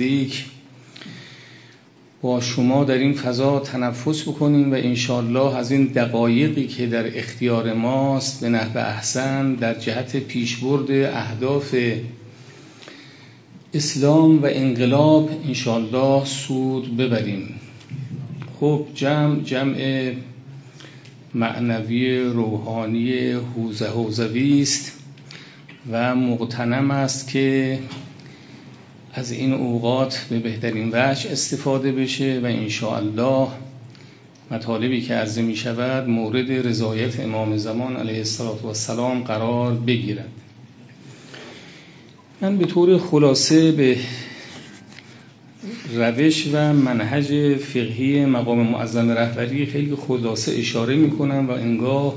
دیک با شما در این فضا تنفس بکنیم و انشالله از این دقایقی که در اختیار ماست به نحو احسن در جهت پیشبرد اهداف اسلام و انقلاب انشالله سود ببریم. خب جمع جمع معنوی روحانی حوزه حوزوی است و مقتنم است که از این اوقات به بهترین وجه استفاده بشه و انشاءالله مطالبی که عرضه می شود مورد رضایت امام زمان علیه السلام قرار بگیرد. من به طور خلاصه به روش و منهج فقهی مقام معظم رهبری خیلی خلاصه اشاره می کنم و انگاه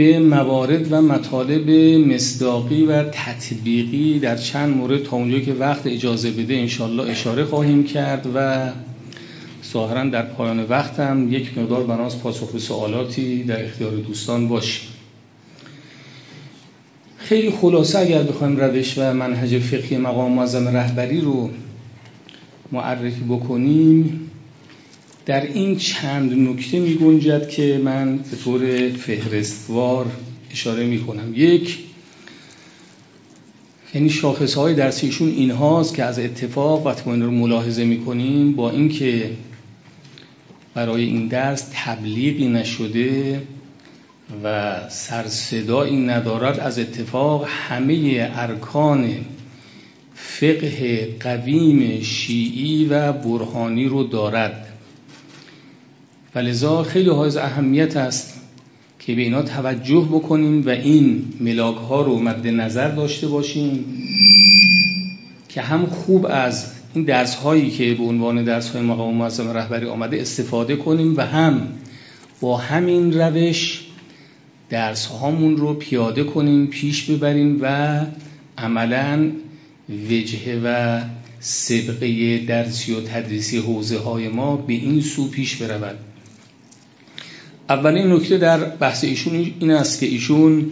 به موارد و مطالب مصداقی و تطبیقی در چند مورد تا اونجا که وقت اجازه بده انشالله اشاره خواهیم کرد و ظاهرا در پایان وقتم یک مقدار بناس پاسخ به سوالاتی در اختیار دوستان باشه خیلی خلاصه اگر بخوایم روش و منهج فقهی مقام معظم رهبری رو معرفی بکنیم در این چند نکته می گنجد که من به طور فهرستوار اشاره می کنم یک یعنی شاخص های درسیشون این هاست که از اتفاق وقتی ما این رو ملاحظه می کنیم با اینکه برای این درس تبلیغی نشده و سرصدایی ندارد از اتفاق همه ارکان فقه قویم شیعی و برهانی رو دارد. و خیلی حائز اهمیت است که به اینا توجه بکنیم و این ملاک ها رو مد نظر داشته باشیم که هم خوب از این درس هایی که به عنوان درس های مقام معظم رهبری آمده استفاده کنیم و هم با همین روش درس هامون رو پیاده کنیم پیش ببریم و عملا وجهه و سبقه درسی و تدریسی حوزه های ما به این سو پیش برود. اولین نکته در بحث ایشون این است که ایشون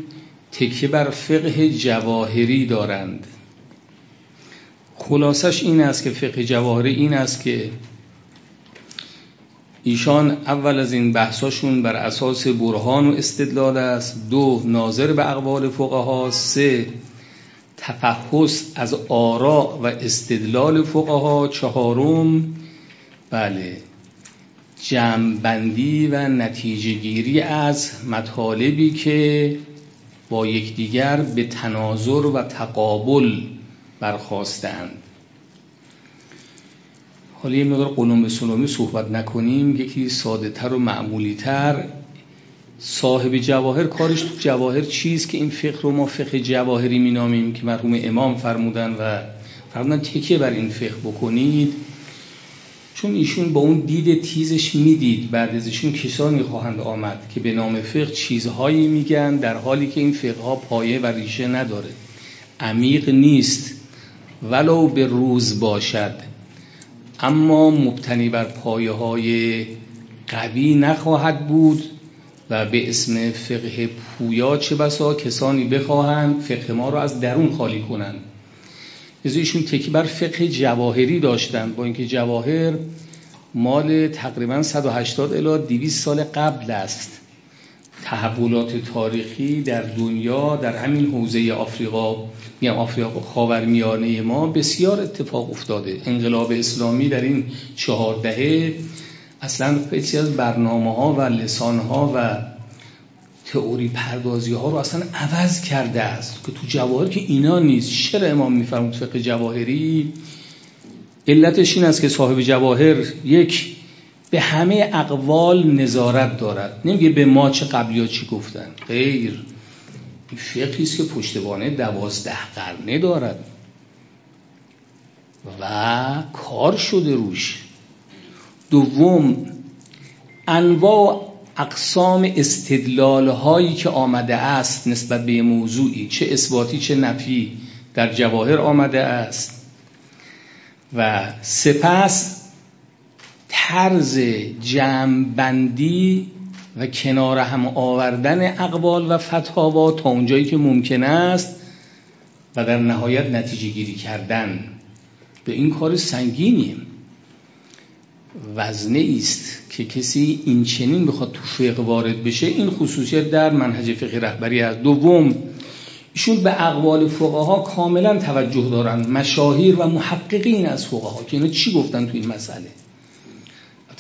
تکیه بر فقه جواهری دارند. خلاصش این است که فقه جواهری این است که ایشان اول از این بحثاشون بر اساس برهان و استدلال است دو ناظر به اقوال فقها سه تفحص از آراء و استدلال فقها چهارم بله. جمعبندی و نتیجه گیری از مطالبی که با یکدیگر به تناظر و تقابل برخواستند حالا یه مقدار قلوم سلومی صحبت نکنیم. یکی ساده تر و معمولی تر صاحب جواهر کارش تو جواهر چیست که این فقه رو ما فقه جواهری مینامیم که مرحوم امام فرمودن و فرمودن تکیه بر این فقه بکنید؟ چون ایشون با اون دید تیزش می‌دید بعد از ایشون کسانی خواهند آمد که به نام فقه چیزهایی میگن در حالی که این فقه ها پایه و ریشه نداره. عمیق نیست ولو به روز باشد. اما مبتنی بر پایه های قوی نخواهد بود و به اسم فقه پویا چه بسا کسانی بخواهند فقه ما رو از درون خالی کنند. از ایشون تکی بر فقه جواهری داشتن. با اینکه جواهر مال تقریبا 180 الی 200 سال قبل است. تحولات تاریخی در دنیا در همین حوزه آفریقا میگم آفریقا خاورمیانه ما بسیار اتفاق افتاده. انقلاب اسلامی در این چهار دهه اصلا خیلی از برنامه ها و لسان ها و تئوری پردازی ها رو اصلا عوض کرده است. که تو جواهر که اینا نیست. چرا امام میفرمود فقه جواهری؟ علتش این است که صاحب جواهر یک به همه اقوال نظارت دارد. نمیگه به ما چه قبلی ها چی گفتن. غیر. فقهی است که پشتوانه دوازده قرنه دارد. و کار شده روش. دوم انواع اقسام استدلال هایی که آمده است نسبت به موضوعی چه اثباتی چه نفی در جواهر آمده است. و سپس طرز جمعبندی و کنار هم آوردن اقوال و فتاوا تا اونجایی که ممکن است و در نهایت نتیجه گیری کردن. به این کار سنگینیه وزنه است که کسی این چنین بخواد تو فقه وارد بشه این خصوصیت در منهج فقه رهبری هست دوم. ایشون به اقوال فقها کاملا توجه دارن مشاهیر و محققین از فقها که اینا چی گفتن تو این مسئله؟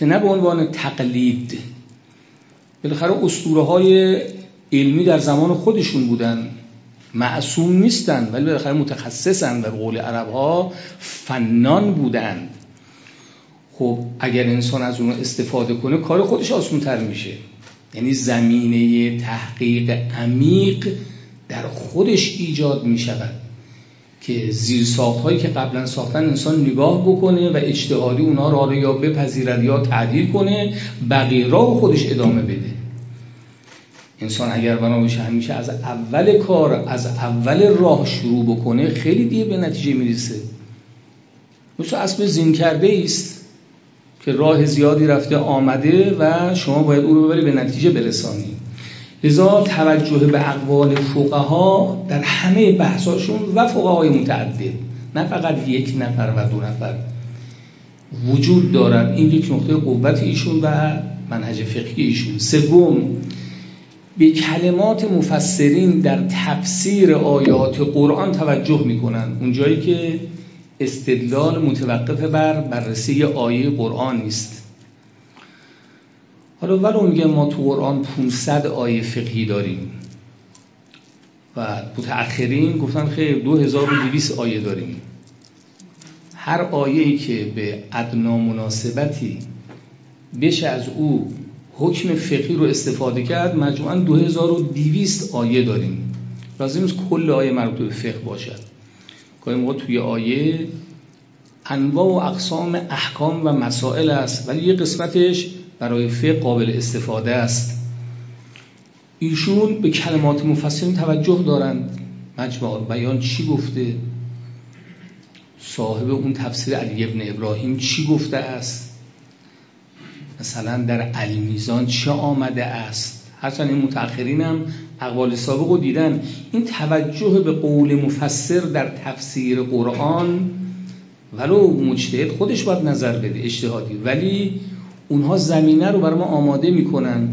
نه به عنوان تقلید. بالاخره اسطوره های علمی در زمان خودشون بودن. معصوم نیستن ولی بالاخره متخصصن. به قول عرب ها فنان بودند خب اگر انسان از اون استفاده کنه کار خودش آسون تر میشه. یعنی زمینه تحقیق عمیق در خودش ایجاد می‌شود که زیر هایی که قبلا ساختن انسان نگاه بکنه و اجتهادی اونا را یا بپذیرد یا تعدیل کنه بقیه را خودش ادامه بده. انسان اگر بنا بشه همیشه از اول کار از اول راه شروع بکنه خیلی دیر به نتیجه می‌رسه. مثل اسب زین کرده است که راه زیادی رفته آمده و شما باید او رو ببری به نتیجه برسانی لذا توجه به اقوال فقها در همه بحثاشون و فقهای متعدد نه فقط یک نفر و دو نفر. وجود دارد. این یک نقطه قوت ایشون و منهج فقهی ایشون. سوم به کلمات مفسرین در تفسیر آیات قرآن توجه می‌کنن اونجایی که استدلال متوقف بر بررسی آیه قرآن نیست. حالا ولو میگه ما تو قرآن 500 آیه فقهی داریم و متأخرین گفتن خیر 2200 آیه داریم. هر آیه‌ای که به ادنا مناسبتی بشه از او حکم فقهی رو استفاده کرد مجموعا 2200 آیه داریم. لازم نیست کل آیه مربوط به فقه باشد. گاهی موقع توی آیه انواع و اقسام احکام و مسائل است ولی یه قسمتش برای فقه قابل استفاده است. ایشون به کلمات مفسرین توجه دارند. مجموع بیان چی گفته؟ صاحب اون تفسیر علی ابن ابراهیم چی گفته است؟ مثلا در علی میزان چه آمده است؟ هرچند این متأخرین هم اقوال سابق رو دیدن. این توجه به قول مفسر در تفسیر قرآن ولو مجتهد خودش باید نظر بده اجتهادی. ولی اونها زمینه رو برای ما آماده می‌کنن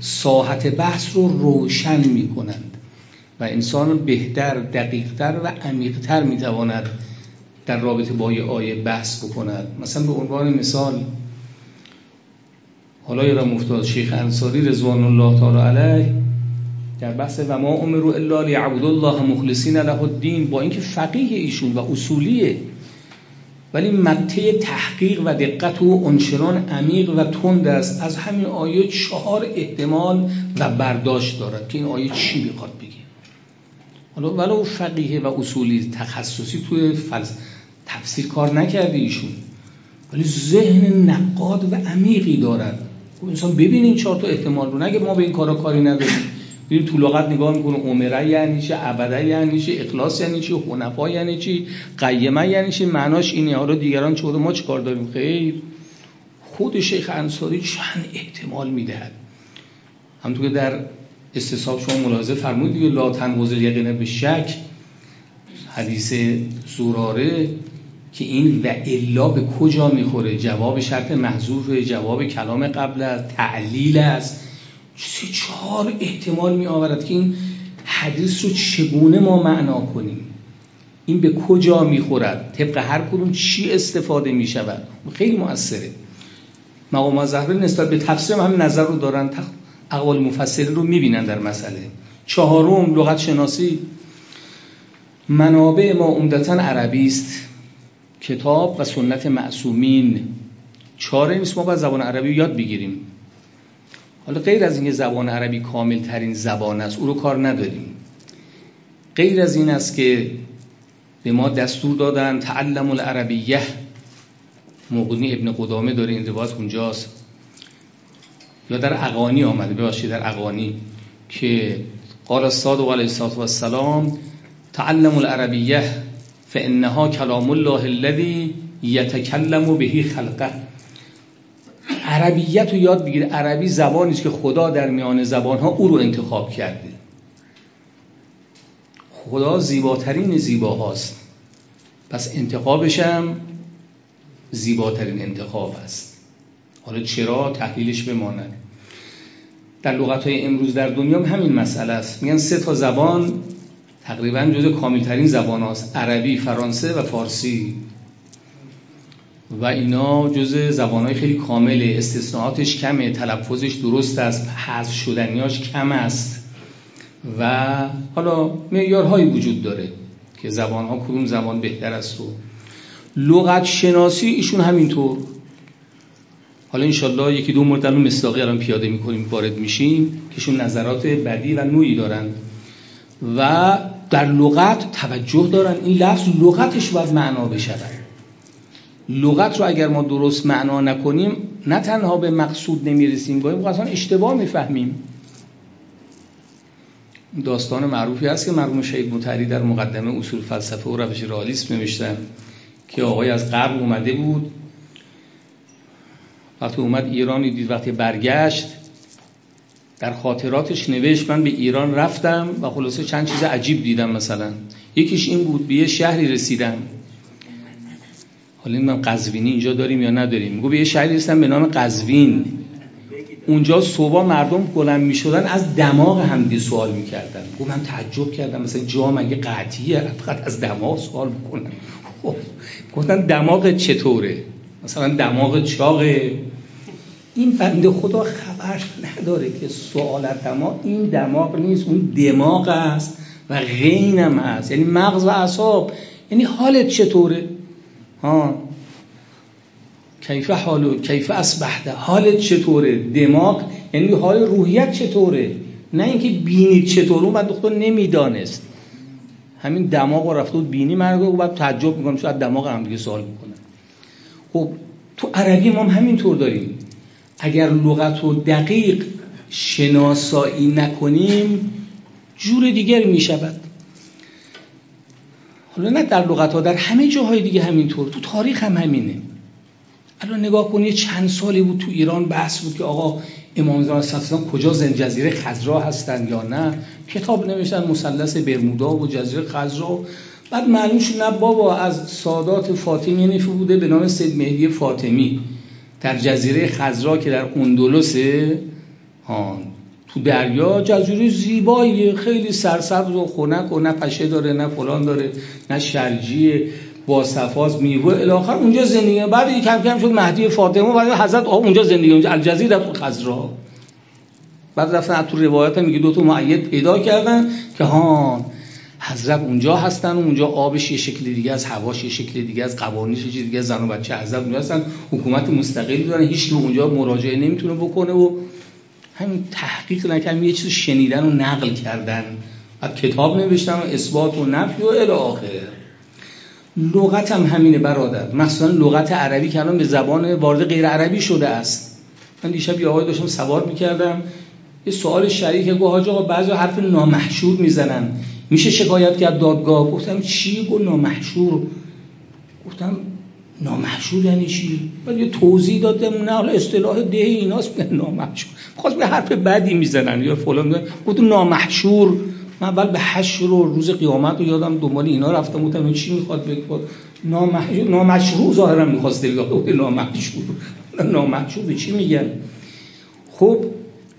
ساحت بحث رو روشن می‌کنند و انسان بهتر دقیقتر و عمیقتر می‌تواند در رابطه با یه آیه بحث بکند. مثلا به عنوان مثال حالا یادم افتاد شیخ انصاری رضوان الله تعالی علیه. در بحث و ما امرو الا لیعبد الله مخلصین له الدین. با اینکه فقیه ایشون و اصولیه ولی مته تحقیق و دقت و انشران عمیق و تند است. از همین آیه چهار احتمال و برداشت دارد که این آیه چی می‌خواد بگه. حالا ولو فقیه و اصولی تخصصی توی فلس تفسیر کار نکرده ایشون ولی ذهن نقاد و عمیقی دارد. انسان ببین این چهار تا احتمال رو. نگه ما به این کارا کاری نداریم. بریم تو لغت نگاه می‌کنه عمره یعنی چی ابدا یعنی چی اخلاص یعنی چی حنفا یعنی چی قیمه یعنی چی معناش اینه. حالا دیگران چه ما چی کار داریم؟ خیر. خود شیخ انصاری چند احتمال می‌دهد. همونطور که در استصحاب شما ملاحظه فرمودید لا تنقض یقینه به شک. حدیث زوراره. که این و الا به کجا می‌خوره؟ جواب شرط محذوف جواب کلام قبل است تعلیل است. سه چهار احتمال می آورد که این حدیث رو چگونه ما معنا کنیم؟ این به کجا می‌خورد؟ طبق هر کدوم چی استفاده می شود خیلی مؤثره. مقام زهره نسبت به تفسیر هم نظر رو دارن. اقوال مفسرین رو می‌بینن در مسئله. چهارم لغت شناسی منابع ما عمدتا عربی است. کتاب و سنت معصومین. چاره نیست ما باید زبان عربی یاد بگیریم. حالا غیر از اینکه زبان عربی کامل ترین زبان است او رو کار نداریم. غیر از این است که به ما دستور دادن تعلم العربیه. مغنی ابن قدامه داره این روایت اونجاست. یا در اقانی آمده ببخشید در اقانی که قال الصادق علیه السلام تعلم العربیه. فانها کلام الله الذي یتکلم بهی خلقه. عربیت رو یاد بگیره عربی زبانی است که خدا در میان زبانها او رو انتخاب کرده. خدا زیباترین زیباهاست. پس انتخابش هم زیباترین انتخاب است. حالا چرا تحلیلش بماند؟ در لغت های امروز در دنیا همین مسئله است. میگن سه تا زبان تقریبا جز کاملترین زبان هاست. عربی، فرانسه و فارسی. و اینا جز زبان های خیلی کامله. استثناءاتش کمه تلفظش درست است حذف شدنیاش کم است. و حالا معیارهایی وجود داره که زبان ها کدوم زبان بهتر است و لغت شناسی ایشون همینطور. حالا انشالله یکی دو مورد الان مصداقی الان پیاده می‌کنیم وارد میشیم که ایشون نظرات بدی و نوعی دارن. و در لغت توجه دارن. این لفظ لغتش باید معنا بشود. لغت رو اگر ما درست معنا نکنیم نه تنها به مقصود نمی‌رسیم باید اصلا اشتباه می‌فهمیم. داستان معروفی هست که مرحوم شهید متحری در مقدمه اصول فلسفه و روش رئالیسم نوشتن که آقای از غرب اومده بود. وقتی اومد ایرانی دید وقتی برگشت در خاطراتش نوشت من به ایران رفتم و خلاصه چند چیز عجیب دیدم مثلا. یکیش این بود به یه شهری رسیدم. حالا من قزوینی اینجا داریم یا نداریم. میگو به یه شهری رسیدم به نام قزوین. اونجا صبح مردم بلند می‌شدن از دماغ همدی سوال می‌کردن. گفت من تعجب کردم مثلا جا مگه قطعیه فقط از دماغ سوال می‌کنن. خب گفتن دماغ چطوره؟ مثلا دماغ چاقه؟ این بنده خدا خبر نداره که سوال دماغ این دماغ نیست اون دماغ است و غینم هست یعنی مغز و اعصاب. یعنی حالت چطوره؟ ها. کیف حالو کیف اصبحته حالت چطوره؟ دماغ یعنی حال روحیت چطوره؟ نه اینکه بینید چطوره اون دختر نمی‌دانست. همین دماغ رو رفته بود بینی مرگو و بعد تعجب می‌کنم شاید دماغ هم دیگه سوال می‌کنه خب تو عربی ما هم همینطور داریم. اگر لغت رو دقیق شناسایی نکنیم جور دیگر می شود حالا نه در لغت ها در همه جاهای دیگه همینطور. تو تاریخ هم همینه. الان نگاه کنید چند سالی بود تو ایران بحث بود که آقا امام زمان کجا زن جزیره خزرا هستن یا نه؟ کتاب نوشتن مثلث برمودا و جزیره خزرا بعد معلوم شد نه بابا از سادات فاطمی نفی بوده به نام سید مهدی فاطمی. در جزیره خزرا که در اندلسه تو دریا جزیره زیبایی خیلی سرسبز و خنک و نه پشه داره نه فلان داره نه شرجیه با صفاز میوه. الاخر اونجا زندگی بعد کم کم شد مهدی فاطمه بعد حضرت اونجا زندگی اونجا الجزیره تو خزرا بعد رفتن تو روایت میگه دو تا معید پیدا کردن که ها حضرت اونجا هستن و اونجا آبش یه شکل دیگه از هواش یه شکل دیگه از قوانینش یه دیگه زن و بچه حضرت اونجا هستن حکومت مستقلی دارن هیچ اونجا مراجعه نمی‌تونه بکنه و همین تحقیق نکردن یه چیز شنیدن و نقل کردن. بعد کتاب نوشتن و اثبات و نفی و الی آخر. لغت هم همینه برادر. مثلا لغت عربی که الان به زبان وارد غیر عربی شده است. من دیشب یه آقای داشتم سوار می‌کردم یه سوال شریک گفت حاج بعضی حرف نامحشور می‌زنن. میشه شکایت کرد دادگاه؟ گفتم چی؟ گفت نامحشور. گفتم نامحشور یعنی چی؟ بعد یه توضیح دادم نه حالا اصطلاح ده ایناست میگن نامحشور. خواست به حرف بدی می‌زنن یا فلان گفت نامحشور. من اول به حشر رو روز قیامت رو یادم دنبال اینا رفتم بودم چی می‌خواد بگه؟ نامحشور نامشروع ظاهرا می‌خواست بگه نامحشور. نامحشور به چی میگن؟ خب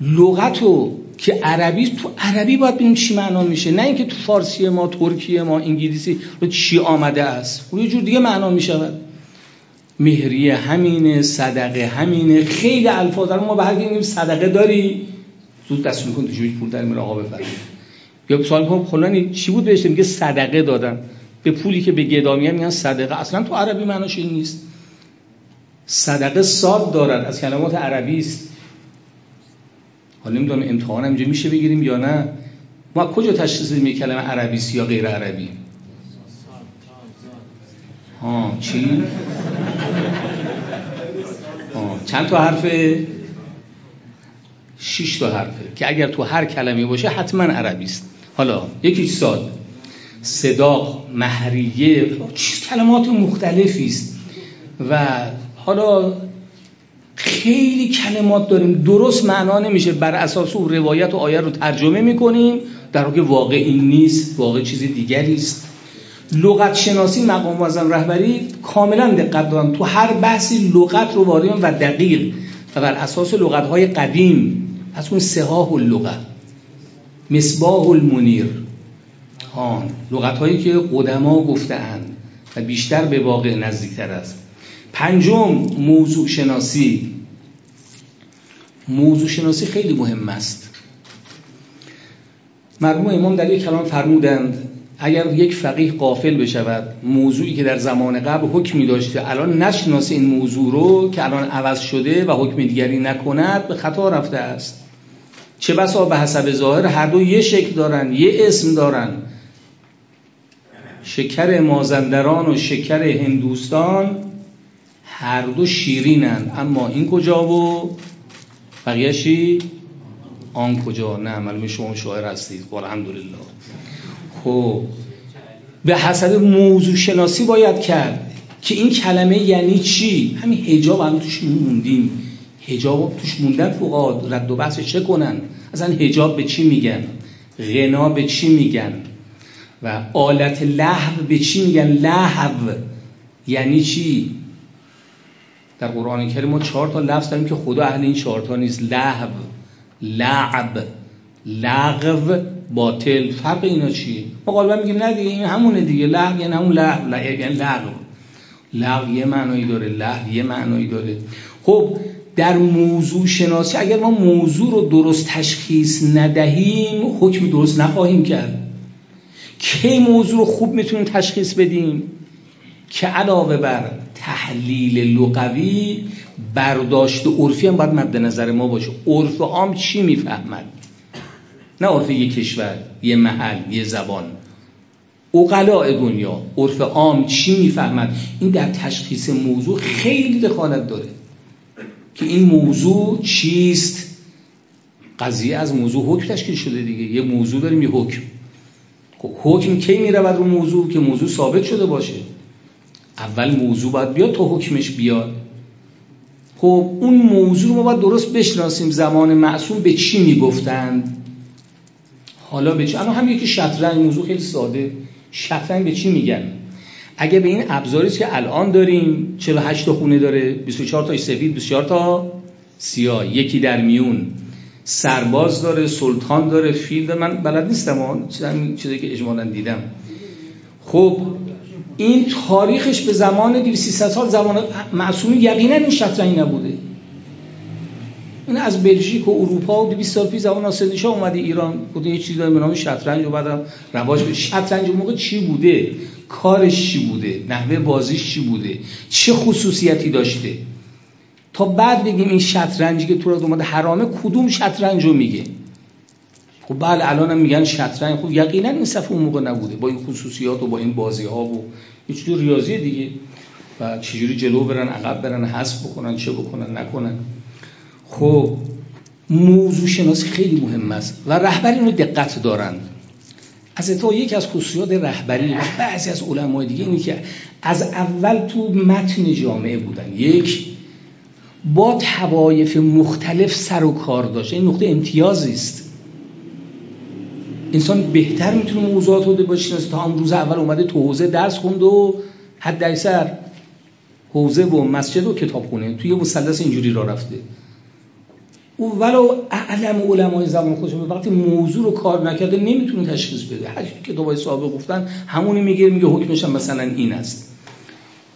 لغت رو که عربی تو عربی باید ببینیم چی معنا میشه. نه اینکه تو فارسی ما ترکیه ما انگلیسی رو چی آمده است. اون یه جور دیگه معنا می‌شود. مهریه همینه صدقه همینه. خیلی الفاظ ما به هر کی صدقه داری. زود دست میکن تو جوی پول در میره آقا بفرمایید. یا سوال کنم فلانی چی بود بهش میگه؟ صدقه دادن. به پولی که به گدامی میگن صدقه. اصلا تو عربی معناش این نیست. صدقه صاد دارد از کلمات عربی است. حالا نمی‌دونم امتحان اینجا میشه بگیریم یا نه. ما کجا تشخیص بدیم کلمه عربی است یا غیر عربی؟ ها چی؟ ها چند تا حرف شش تا حرفه که اگر تو هر کلمه باشه حتما عربی است. حالا یکی ساد صداق محریه کلمات مختلفی است؟ و حالا خیلی کلمات داریم. درست معنا نمیشه. بر اساس او روایت و آیه رو ترجمه می‌کنیم. در حالی که واقع نیست واقع چیز دیگری است. لغت شناسی مقام معظم رهبری کاملا دقت دارن. تو هر بحثی لغت رو وارد و دقیق و بر اساس لغت های قدیم. از اون سهاه اللغت. مصباح المنیر. هان لغت هایی که قدما گفتهاند و بیشتر به واقع نزدیکتر است. پنجم موضوع شناسی. موضوع شناسی خیلی مهم است. مرحوم امام در یک کلام فرمودند اگر یک فقیه قافل بشود موضوعی که در زمان قبل حکمی داشته الان نشناسه این موضوع رو که الان عوض شده و حکم دیگری نکند به خطا رفته است. چه بسا به حسب ظاهر هر دو یه شکل دارن یه اسم دارن. شکر مازندران و شکر هندوستان هر دو شیرینن. اما این کجا و بقیهشی آن کجا؟ نه معلومه شما شاعر هستید. الحمدلله. خب. به حسب موضوع شناسی باید کرد که این کلمه یعنی چی؟ همین حجاب هم توش موندیم. حجاب توش موندن تو رد و بحث چه کنن؟ اصلا حجاب به چی میگن؟ غنا به چی میگن؟ و آلت لحو به چی میگن؟ لحو یعنی چی؟ در قرآن کریم ما چهار تا لفظ داریم که خدا اهل این چهار تا نیست. لحو لعب لغو باطل. فرق اینا چیه؟ ما غالبا میگیم نه دیگه این همونه دیگه. لغو یعنی همون لغو یعنی لغو. لغو یه معنایی داره. لغو یه معنایی داره. خب در موضوع شناسی اگر ما موضوع رو درست تشخیص ندهیم حکم درست نخواهیم کرد. کی موضوع رو خوب می‌تونیم تشخیص بدیم؟ که علاوه بر تحلیل لغوی برداشت عرفی هم باید مد نظر ما باشه. عرف عام چی می‌فهمد نه عرف یه کشور یه محل یه زبان. اقلاع دنیا عرف عام چی می‌فهمد این در تشخیص موضوع خیلی دخالت داره. که این موضوع چیست؟ قضیه از موضوع حکم تشکیل شده دیگه. یه موضوع داریم یه حکم. خب حکم کی می‌رود رو موضوع؟ که موضوع ثابت شده باشه. اول موضوع باید بیاد تا حکمش بیاد. خب اون موضوع رو ما باید درست بشناسیم. زمان معصوم به چی می‌گفتند؟ حالا به چی الان هم یکی شطرنج موضوع خیلی ساده. شطرنج به چی میگن؟ اگه به این ابزاری که الان داریم 48 تا خونه داره 24 تا سفید 24 تا سیاه یکی در میون. سرباز داره سلطان داره فیل داره. من بلد نیستم چیزی که اجمالا دیدم. خب این تاریخش به زمان 200 سال زمان معصومی یقینا این شطرنج نبوده. این از بلژیک و اروپا و 200 سال پیش زمان ناصر شاه اومده ایران بوده یه چیزی به نام شطرنج و بعد رواج به شطرنج موقع چی بوده؟ کارش چی بوده؟ نحوه بازیش چی بوده؟ چه خصوصیتی داشته؟ تا بعد بگیم این شطرنجی که تو را اومده حرامه کدوم شطرنج رو میگه؟ خب بله الان هم میگن شطرنج. خب یقینا این صفحه اون موقع نبوده با این خصوصیات و با این بازی ها و یه چیز ریاضی دیگه. و چجوری جلو برن عقب برن حذف بکنن چه بکنن نکنن. خب موضوع شناسی خیلی مهم است و رهبر اینو دقت دارن. از اتفاق یکی از خصوصیات رهبری و بعضی از علمای دیگه اینی که از اول تو متن جامعه بودن. یک با توایف مختلف سر و کار داشته این نقطه امتیازی است. انسان بهتر می‌تونه موضوعات رو باشینه تا روز اول اومده تو حوزه درس خوند و حد اکثر حوزه و مسجد و کتاب خونه. توی مثلث اینجوری را رفته. او ولو اعلم علمای زمان خودش وقتی موضوع رو کار نکرده نمی‌تونه تشخیص بده. هر کتابای صحابه گفتن همونی میگه میگه حکمش مثلا این است.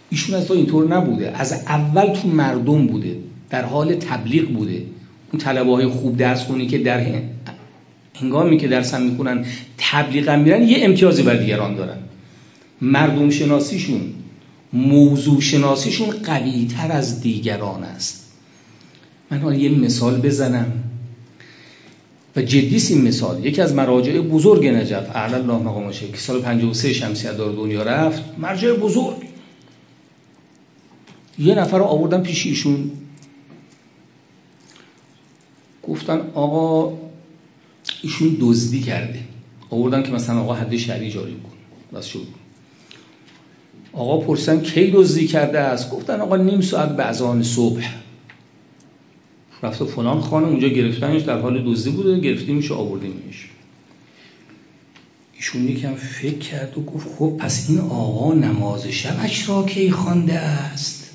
ایشون از اینطور نبوده. از اول تو مردم بوده. در حال تبلیغ بوده. اون طلبه های خوب درس خونی که در هنگامی که درس هم می‌کنن تبلیغ هم میرن یه امتیازی بر دیگران دارن. مردم شناسیشون موضوع شناسیشون قوی تر از دیگران است. من حالا یه مثال بزنم. و جدی این مثال. یکی از مراجع بزرگ نجف اعلی الله مقامشه که سال 53 شمسی دار دنیا رفت مرجع بزرگ. یه نفر رو آوردن پیش ایشون. گفتن آقا ایشون دزدی کرده. آوردن که مثلا آقا حد شهری جاری کن. بس شد آقا پرسن کی دزدی کرده است؟ گفتن آقا نیم ساعت به اذان صبح. رفت فلان خانه اونجا گرفتنش در حال دزدی بوده گرفتیمش و آوردیمش ایشون یکم فکر کرد و گفت خب پس این آقا نماز شبش را کی خوانده است؟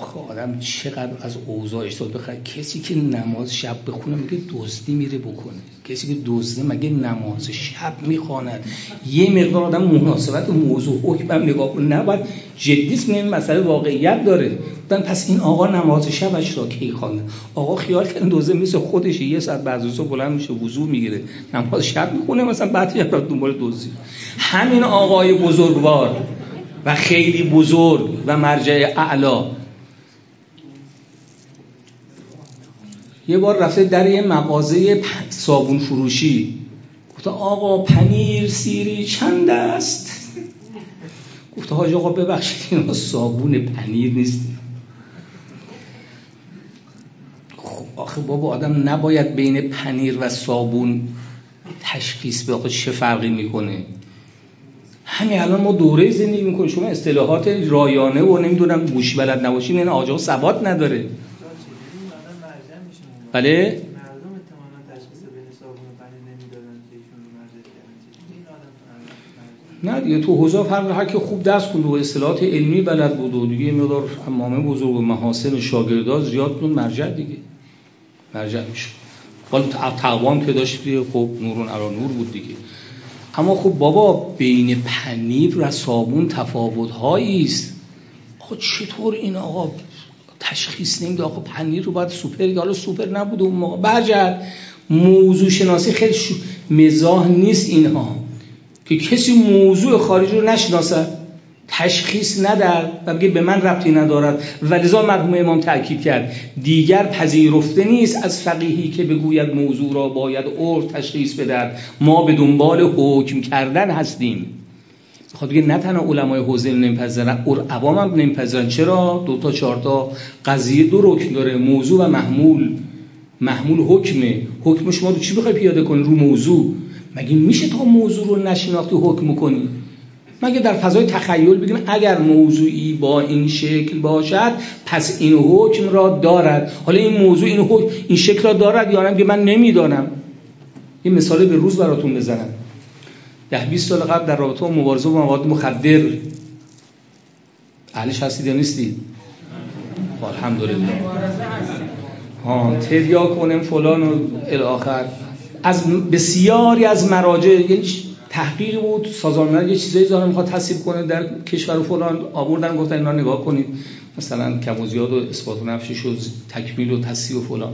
آخه آدم چقدر از اوضاع اشتاد بخواه کسی که نماز شب بخونه میگه دزدی میره بکنه؟ کسی که دزده مگه نماز شب می‌خواند؟ یه مقدار آدم مناسبت موضوع حکم هم نگاه کنه. نباید جدیست این مسئله واقعیت داره. پس این آقا نماز شبش را کی خوانده؟ آقا خیال کنه دوزه مثل خودش یه ساعت بعد از بلند میشه وضو می‌گیره. نماز شب می‌خونه مثلا بعد یه دنبال دوزی همین آقای بزرگوار و خیلی بزرگ و مرجع اعلا یه بار رفته در یه مغازه صابون فروشی. گفت آقا پنیر سیری چند است؟ گفت حاج آقا ببخشید اینا صابون پنیر نیست. خب آخه بابا آدم نباید بین پنیر و صابون تشخیص به آقا چه فرقی می‌کنه؟ همین الان ما دوره زندگی می‌کنیم شما اصطلاحات رایانه و نمی‌دونم گوش بلد نباشیم این آجا ثبات نداره. بله؟ نه دیگه تو حوزه فرق هر که خوب درس خونده و اصطلاحات علمی بلد بود و دیگه مقدار امامه بزرگ و محاسن شاگرداز زیاد بود مرجع دیگه. مرجع میشه حالا تقوام که داشت خب نورون علا نور بود دیگه. اما خب بابا بین پنیر و صابون تفاوت هایی است. خب چطور این آقا تشخیص نمیده. آقا پنیر رو باید سوپر حالا سوپر نبوده اون موقع. برجرد. موضوع شناسی خیلی مزاح نیست اینها. که کسی موضوع خارجی رو نشناسه تشخیص ندر و بگه به من ربطی ندارد. و لذا مرحوم امام تاکید کرد. دیگر پذیرفته نیست از فقیهی که بگوید موضوع را باید اور تشخیص بدهد. ما به دنبال حکم کردن هستیم. خب دیگه نه تنها علمای حوزه نمیپذیرن اور عوام هم نمیپذیرن. چرا؟ دو تا چهار تا. قضیه دو رکن داره موضوع و محمول. محمول حکمه. حکم شما رو چی بخوای پیاده کنی رو موضوع؟ مگه میشه تا موضوع رو نشناختی حکم کنی؟ مگه در فضای تخیل بگیم اگر موضوعی با این شکل باشد پس این حکم را دارد؟ حالا این موضوع این حکم این شکل را دارد یا نه؟ من نمی‌دانم. این مثال به روز براتون بزنم. ده 20 سال قبل در رابطه با مبارزه با مواد مخدر. اهلش هستید یا نیستید الحمدلله. ها تریاک کنم فلان و الاخر از بسیاری از مراجع یعنی تحقیق بود سازمان یه چیزایی زاره می‌خواد تصیب کنه در کشور و فلان آوردن گفتن اینا نگاه کنید. مثلا کم و اثبات و نفشش و تکمیل و تصیح و فلان.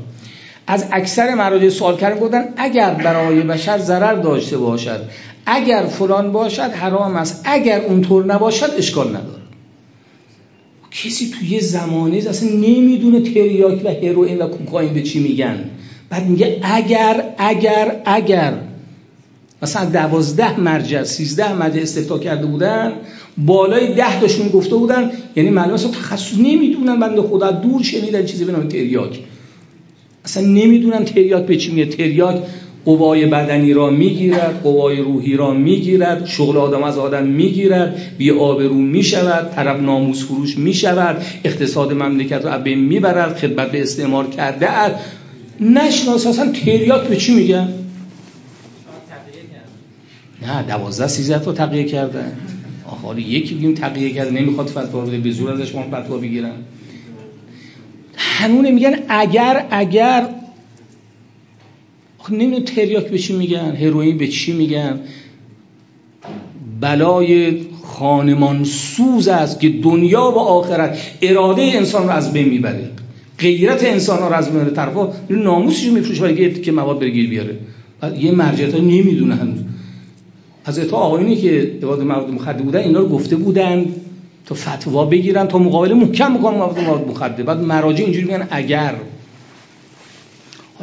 از اکثر مراجع سوال کردن گفتن اگر برای بشر ضرر داشته باشد اگر فلان باشد حرام است. اگر اونطور نباشد اشکال نداره. کسی توی یه زمانی اصلا نمی‌دونه تریاک و هروئین و کوکائین به چی میگن. بعد میگه اگر اگر اگر. مثلا دوازده مرجع سیزده مرجع استفتا کرده بودن بالای ده داشتون گفته بودن یعنی معلومه اصلا تخصص نمی‌دونن بنده خدا دور شنیدن چیزی به نام تریاک. اصلا نمی‌دونن تریاک به چی میگه. تریاک قوای بدنی را می‌گیرد قوای روحی را می‌گیرد شغل آدم از آدم می‌گیرد بی آبرو می‌شود طرف ناموس فروش می‌شود اقتصاد مملکت را بین می‌برد خدمت به استعمار کرده است. نشناس اصلا تریاک به چی میگن نه دوازده سیزده تا تقیه کردن آخه یکی بگیم تقیه کرده نمی‌خواد فتوا بده به زور ازش ما فتوا بگیرن. هنونه میگن اگر اگر نمی‌دونه تریاک به چی میگن؟ هروئین به چی میگن؟ بلای خانمان سوز است که دنیا و آخرت اراده انسان رو از بین می‌بره. غیرت انسان رو از بین طرفا. ناموسش میفروشه برای که مواد برگیر بیاره. یه مرجعیت نمی‌دونه هنوز از اتا آقایونی که عباد مواد مخدر بودن اینا رو گفته بودن تا فتوا بگیرن تا مقابله محکم بکنن مواد مخدر. بعد مراجع اینجوری میگن اگر.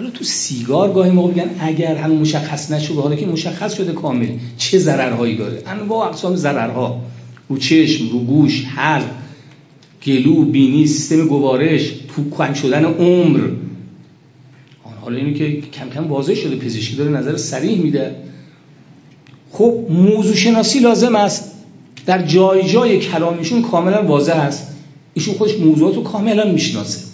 حالا تو سیگار گاهی موقع میگن اگر هم مشخص نشده حالا که مشخص شده کامل چه ضررهایی داره؟ انواع اقسام ضررها رو چشم رو گوش حلق گلو بینی سیستم گوارش تو شدن عمر. حالا اینو که کم کم واضح شده پزشکی داره نظر سریح میده. خب موضوع شناسی لازم است. در جای جای کلامیشون کاملا واضح است. ایشون خودش موضوعات رو کاملا می‌شناسه.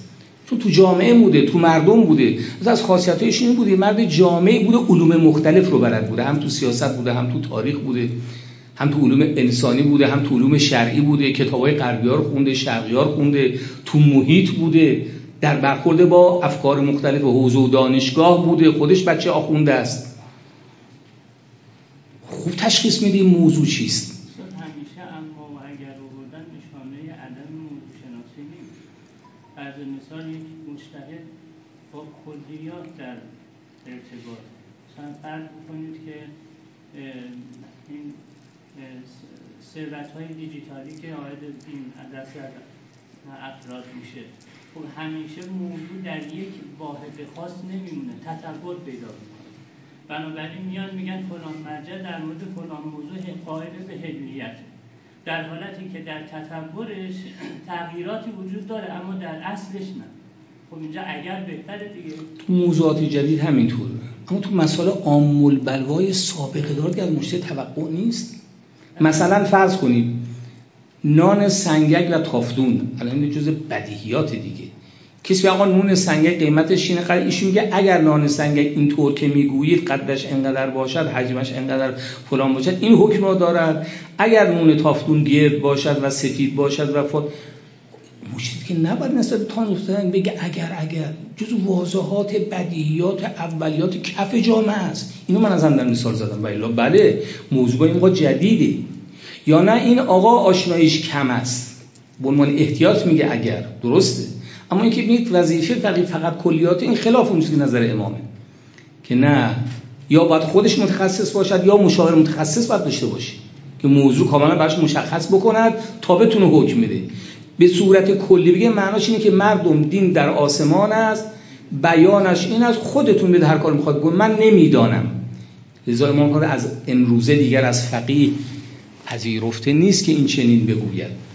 چون تو جامعه بوده تو مردم بوده. از خاصیتش این بوده مرد جامعه بوده علوم مختلف رو بلد بوده. هم تو سیاست بوده هم تو تاریخ بوده هم تو علوم انسانی بوده هم تو علوم شرعی بوده. کتابای غربی رو خونده شرقی رو خونده تو محیط بوده. در برخورد با افکار مختلف حوزه و دانشگاه بوده. خودش بچه آخونده است. خوب تشخیص میدی موضوع چیست همیشه اما و اگر بودن نشانه عدم موضوع شناسی نیست از مثال یک مجتهد کلیات در ارتباط. مثلا فرض بکنید که این ثروت های دیجیتالی که آید این دست افراد میشه. خب همیشه موضوع در یک واحد خاص نمیمونه تطور پیدا می‌کنه. بنابراین میان میگن فلان مرجع در مورد فلان موضوع قائل به هدیت در حالتی که در تطورش تغییراتی وجود داره اما در اصلش نه. خب تو موضوعات جدید همینطور. اما تو مسائل عام بلوای سابقه دار در مشته توقع نیست. مثلا فرض کنید نان سنگک و تافتون الان جز بدیهیات دیگه. کسی آقا نون سنگک قیمتش اینه قرار ایشون میگه اگر نان سنگک اینطور که می‌گویید قدش انقدر باشد حجمش انقدر فلان باشد این حکم را دارد. اگر نون تافتون گرد باشد و سفید باشد و فلان مشکل که نباید نسبت تان بگه اگر اگر. جز واضحات بدیهیات اولیات کف جامعه است. اینو من از هم در مثال زدم. بله بله موضوع این جدیده. یا نه این آقا آشناییش کم است. به عنوان احتیاط میگه اگر. درسته. اما اینکه میگه وظیفه فقط فقط کلیات این خلاف اون که نظر امامه. که نه یا باید خودش متخصص باشد یا مشاور متخصص باید داشته باشه. که موضوع کاملا براش مشخص بکند تا بتونه حکم بده. به صورت کلی. بگه معناش اینه که مردم دین در آسمان است بیانش این از خودتون به هر کار می‌خواد من نمی‌دانم. لذا امام از امروزه دیگر از فقیه پذیرفته نیست که این چنین بگوید.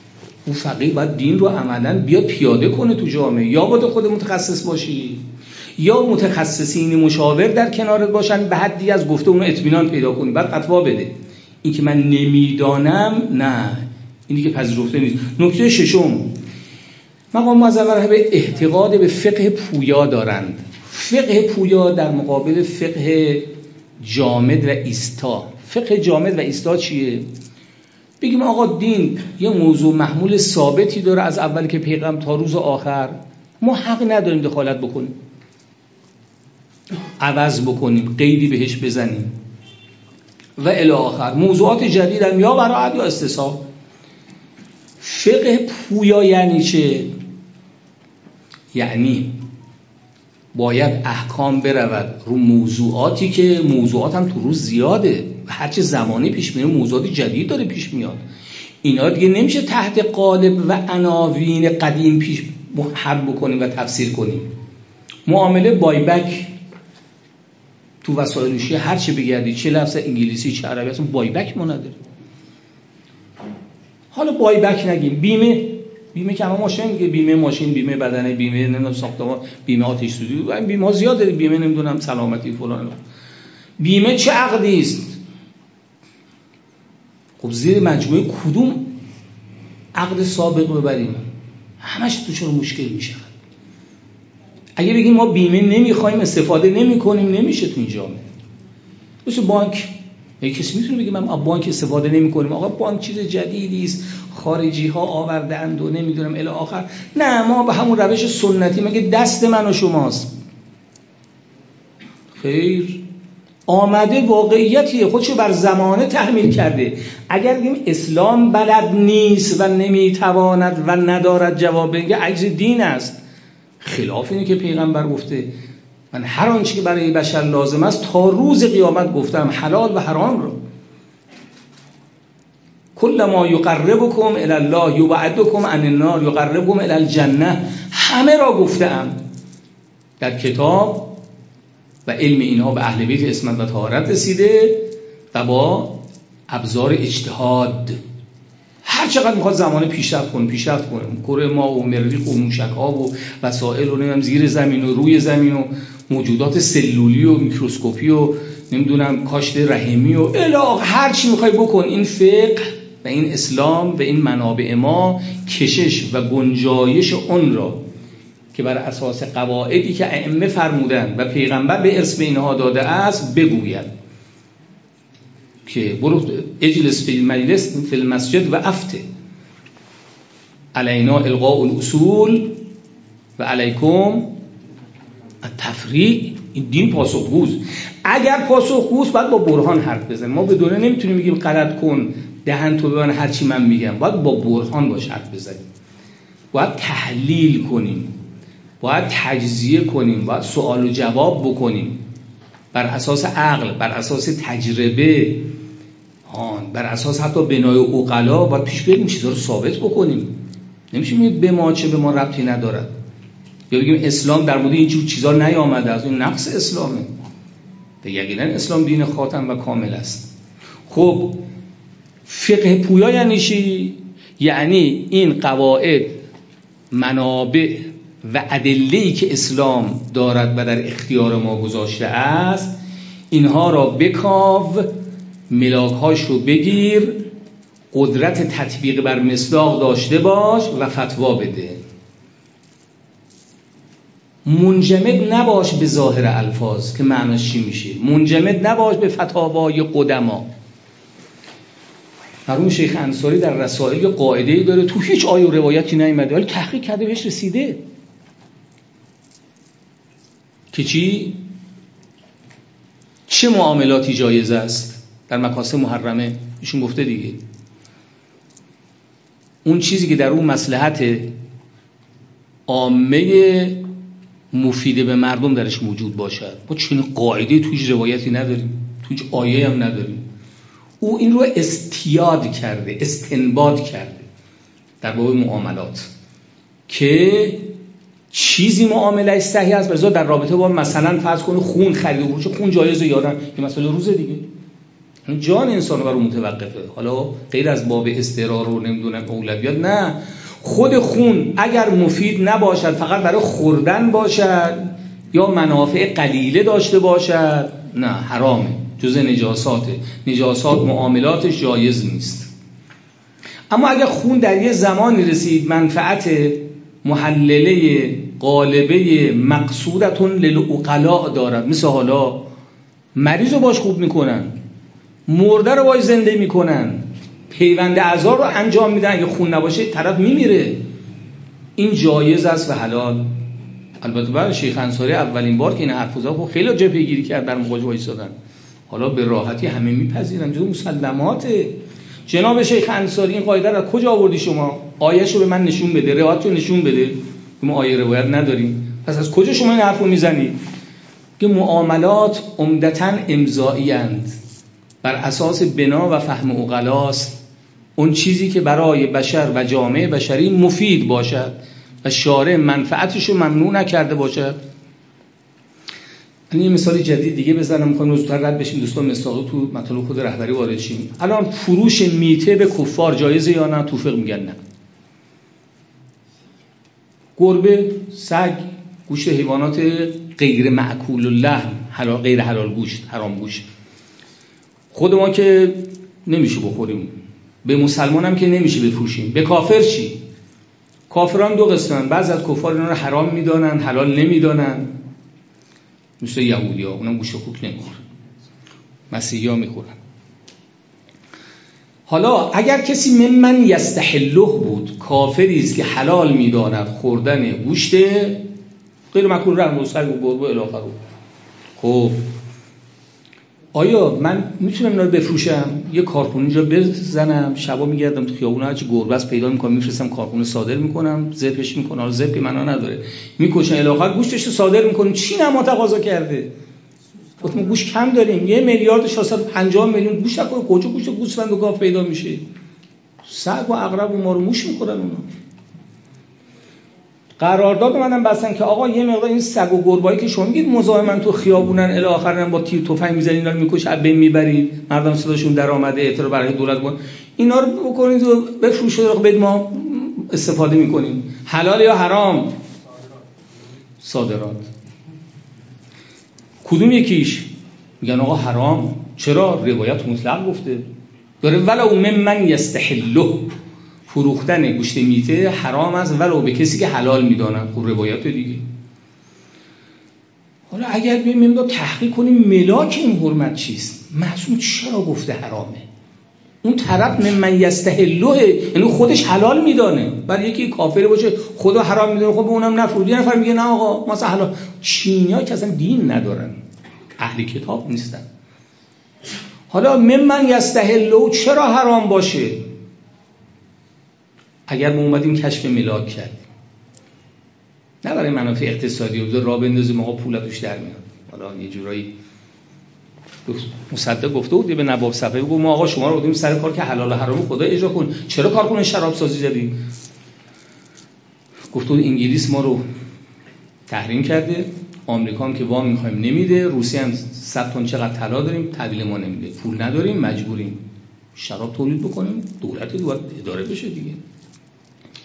او فقیه باید دین رو عملا بیاد پیاده کنه تو جامعه. یا باید خود متخصص باشی یا متخصصین مشاور در کنارت باشن به حدی از گفته اونو اطمینان پیدا کنی. بعد فتوا بده. این که من نمی‌دانم نه. این دیگه پذیرفته نیست. نکته ششم. مقام معظم به اعتقاد به فقه پویا دارند. فقه پویا در مقابل فقه جامد و ایستا. فقه جامد و ایستا چیه؟ بگیم آقا دین یه موضوع محمول ثابتی داره از اول که پیغم تا روز آخر. ما حق نداریم دخالت بکنیم. عوض بکنیم قیدی بهش بزنیم. و الی آخر. موضوعات جدید هم یا برای یا استصحاب فقه پویا یعنی چه؟ یعنی باید احکام برود رو موضوعاتی که موضوعات هم تو روز زیاده. هرچه زمانی پیش میره موضوعات جدید داره پیش میاد. اینا دیگه نمیشه تحت قالب و عناوین قدیم پیش حل بکنیم و تفسیر کنیم. معامله بایبک تو وسایل هر بگردی چه لفظ انگلیسی چه عربی اصلا بایبک ما نداره حالا بایبک نگیم. بیمه بیمه که همه ماشین بیمه ماشین بیمه بدنه بیمه نمی‌دونم ساختمان بیمه آتش سوزی. بیمه زیاد داره بیمه نمی‌دونم سلامتی فلان بیمه چه عقدی است؟ خب زیر مجموعه کدوم عقد سابق ببریم؟ همش تو چرا مشکل میشه. اگه بگیم ما بیمه نمی‌خوایم استفاده نمی کنیم نمیشه تو این جامعه. مثل بانک. کسی می‌تونه بگه من بانک استفاده نمی کنیم آقا بانک چیز جدیدی است. خارجی ها آوردند و نمی‌دونم الی آخر. نه ما به همون روش سنتی. مگه دست من و شماست؟ خیر. آمده واقعیتیه خودشو بر زمانه تحمیل کرده. اگر بگیم اسلام بلد نیست و نمی‌تواند و ندارد جواب بگه عجز دین است. خلاف اینه که پیغمبر گفته من هر آنچه که برای بشر لازم است تا روز قیامت گفتم حلال و حرام رو. کل ما یقربکم الی الله یبعدکم عن النار یقربکم الی الجنه. همه را گفتم در کتاب و علم اینها به اهل بیت اسمت و طهارت رسیده و با ابزار اجتهاد. هر چقدر می‌خواد زمان پیشرفت کنیم پیشرفت کنیم کره ما و مریخ و موشک ها و وسایل و نمی‌دونم زیر زمین و روی زمین و موجودات سلولی و میکروسکوپی و نمی‌دونم کاشت رحمی و الاغ هر چی می‌خوای بکن. این فقه و این اسلام و این منابع ما کشش و گنجایش اون را که بر اساس قواعدی که ائمه فرمودن و پیغمبر به به اینها داده است بگوید که برو اجلس فی المجلس فی المسجد و افته. علینا القاء الاصول و علیکم التفریق این دین پاسخگوست اگر پاسخگوست باید با برهان حرف بزنیم. ما به دوره نمی‌تونیم بگیم غلط کن دهن تو هر هرچی من میگم. باید با برهان باش حرف بزنیم. باید تحلیل کنیم. باید تجزیه کنیم. باید سوال و جواب بکنیم. بر اساس عقل بر اساس تجربه. آن بر اساس حتی بنای اوقلا باید پیش بریم چیزا رو ثابت بکنیم. نمیشه به ما چه به ما ربطی ندارد. یا بگیم اسلام در مورد اینجور چیزا نیامده از اون نقص اسلامه. به یقینا اسلام دین خاتم و کامل است. خب فقه پویا یعنی چی؟ یعنی این قواعد منابع و ادله‌ای که اسلام دارد و در اختیار ما گذاشته است اینها را بکاو ملاکهاش رو بگیر قدرت تطبیق بر مصداق داشته باش و فتوا بده. منجمد نباش به ظاهر الفاظ که معناش چی میشه؟ منجمد نباش به فتاوای قدما. مرحوم شیخ انصاری در رسائل قاعده داره تو هیچ آیه و روایتی نیومده ولی تحقیق کرده بهش رسیده. که چی؟ چه معاملاتی جایز است؟ در مکاسب محرمه. ایشون گفته دیگه. اون چیزی که در اون مسلحت عامه مفیده به مردم درش موجود باشد. ما چین قاعده توی روایتی نداریم. توی آیه هم نداریم. او این رو استیاد کرده استنباد کرده در باب معاملات که چیزی معامله صحیح است. بذار در رابطه با مثلا فرض کنه خون خرید و خون جایز یا نه؟ که مسئله روزه دیگه. جان انسان رو متوقفه. حالا غیر از باب استرار رو نمی‌دونم اولویات نه. خود خون اگر مفید نباشد فقط برای خوردن باشد یا منافع قلیله داشته باشد. نه حرامه. جز نجاساته نجاسات معاملاتش جایز نیست. اما اگر خون در یه زمانی رسید منفعت محلله قالبه مقصودتون للعقلاء دارد. مثل حالا مریض رو باش خوب می‌کنن مرده رو باش زنده می‌کنن. پیوند اعضا رو انجام میدن. اگه خون نباشه طرف میمیره. این جایز است و حلال. البته بعد شیخ انصاری اولین بار که این حرف خب خیلی جا پیگیری کرد در مواجه وایسادن. حالا به راحتی همه میپذیرن. جو مسلماته جناب شیخ انصاری این قاعده رو کجا آوردی شما؟ آیهشو به من نشون بده. روایتشو نشون بده. ما آیه روایت نداریم. پس از کجا شما این حرفو می‌زنید که معاملات عمدتا امضایی بر اساس بنا و فهم اقلاست اون چیزی که برای بشر و جامعه بشری مفید باشد و شارع منفعتش رو ممنوع نکرده باشد. یه مثال جدید دیگه بزنم می‌خوایم زودتر رد بشیم. دوستان مستاقی تو مطالب خود رهبری وارد شیم. الان فروش میته به کفار جایزه یا نه؟ توفق میگن نه. گربه سگ گوشت حیوانات غیر معکول لحم حلال غیر حلال گوشت حرام گوشت. خود ما که نمیشه بخوریم. به مسلمان هم که نمیشه بفروشیم. به کافر چی؟ کافران دو قسمن. بعض از کفار اینا رو حرام می‌دانن حلال نمی‌دانن. مثل یهودی ها اونم گوش خوک نمی‌خورن. مسیحی ها می‌خورن. حالا اگر کسی من یستحله بود کافری است که حلال می‌داند خوردن گوشت غیر مکروه رحم و سگ و گربه خب آیا من می‌تونم اینا رو بفروشم؟ یه کارخونه اینجا بزنم شبا میگردم تو خیابون هرچی گربه است پیدا می‌کنم میفرستم کارخونه صادر می‌کنم زپش می‌کنم. حالا زپ معنا نداره. می‌کشن الاخر گوشتش رو صادر می‌کنیم چی نما تقاضا کرده؟ گفتم گوش کم داریم. یه میلیارد 650 میلیون گوشت کجا گوشت گوسفند و گاو پیدا میشه؟ سگ و عقرب و ما رو موش می‌خورن اونا. قرارداد اومدن بستن که آقا یه مقدار این سگ و گربایی که شما میگید مزاحمن تو خیابونن الی آخر با تیر تفنگ می‌زنین اینا رو میکش بین می‌برید. مردم صداشون در آمده اعتراض برای دولت بود اینا رو بکنید و بفروشید رو بد ما استفاده می‌کنیم. حلال یا حرام؟ صادرات. کدوم یکیش؟ میگن آقا حرام. چرا؟ روایت مطلق گفته. داره ولو من من یستحله. فروختن گوشت میته حرام است ولو به کسی که حلال می‌دانن خب روایت دیگه. حالا اگر بیمیم تحقیق کنیم ملاک این حرمت چیست؟ معصوم چرا گفته حرامه؟ اون طرف من یستحلوه یعنی خودش حلال میدانه. برای یکی کافر باشه خدا حرام میدانه خب به اونم نفرود یه نفر میگه نه آقا مثلا حلال. چینی ها که اصلا دین ندارن. اهل کتاب نیستن. حالا من من یستحلو چرا حرام باشه؟ اگر ما اومدیم کشف ملاک کردیم. نه برای منافع اقتصادی و را بندازیم آقا پول توش در میاد. حالا یه جورایی مصدق گفته بود به نواب صفحه بگو ما آقا شما رو بودیم سر کار که حلال و حرام خدا اجرا کن. چرا کارخونه شراب سازی زدی؟ گفته بود انگلیس ما رو تحریم کرده آمریکا هم که وام می‌خوایم نمیده روسیه هم 100 تن چقدر طلا داریم تحویل ما نمیده. پول نداریم مجبوریم شراب تولید بکنیم دولت باید اداره بشه دیگه.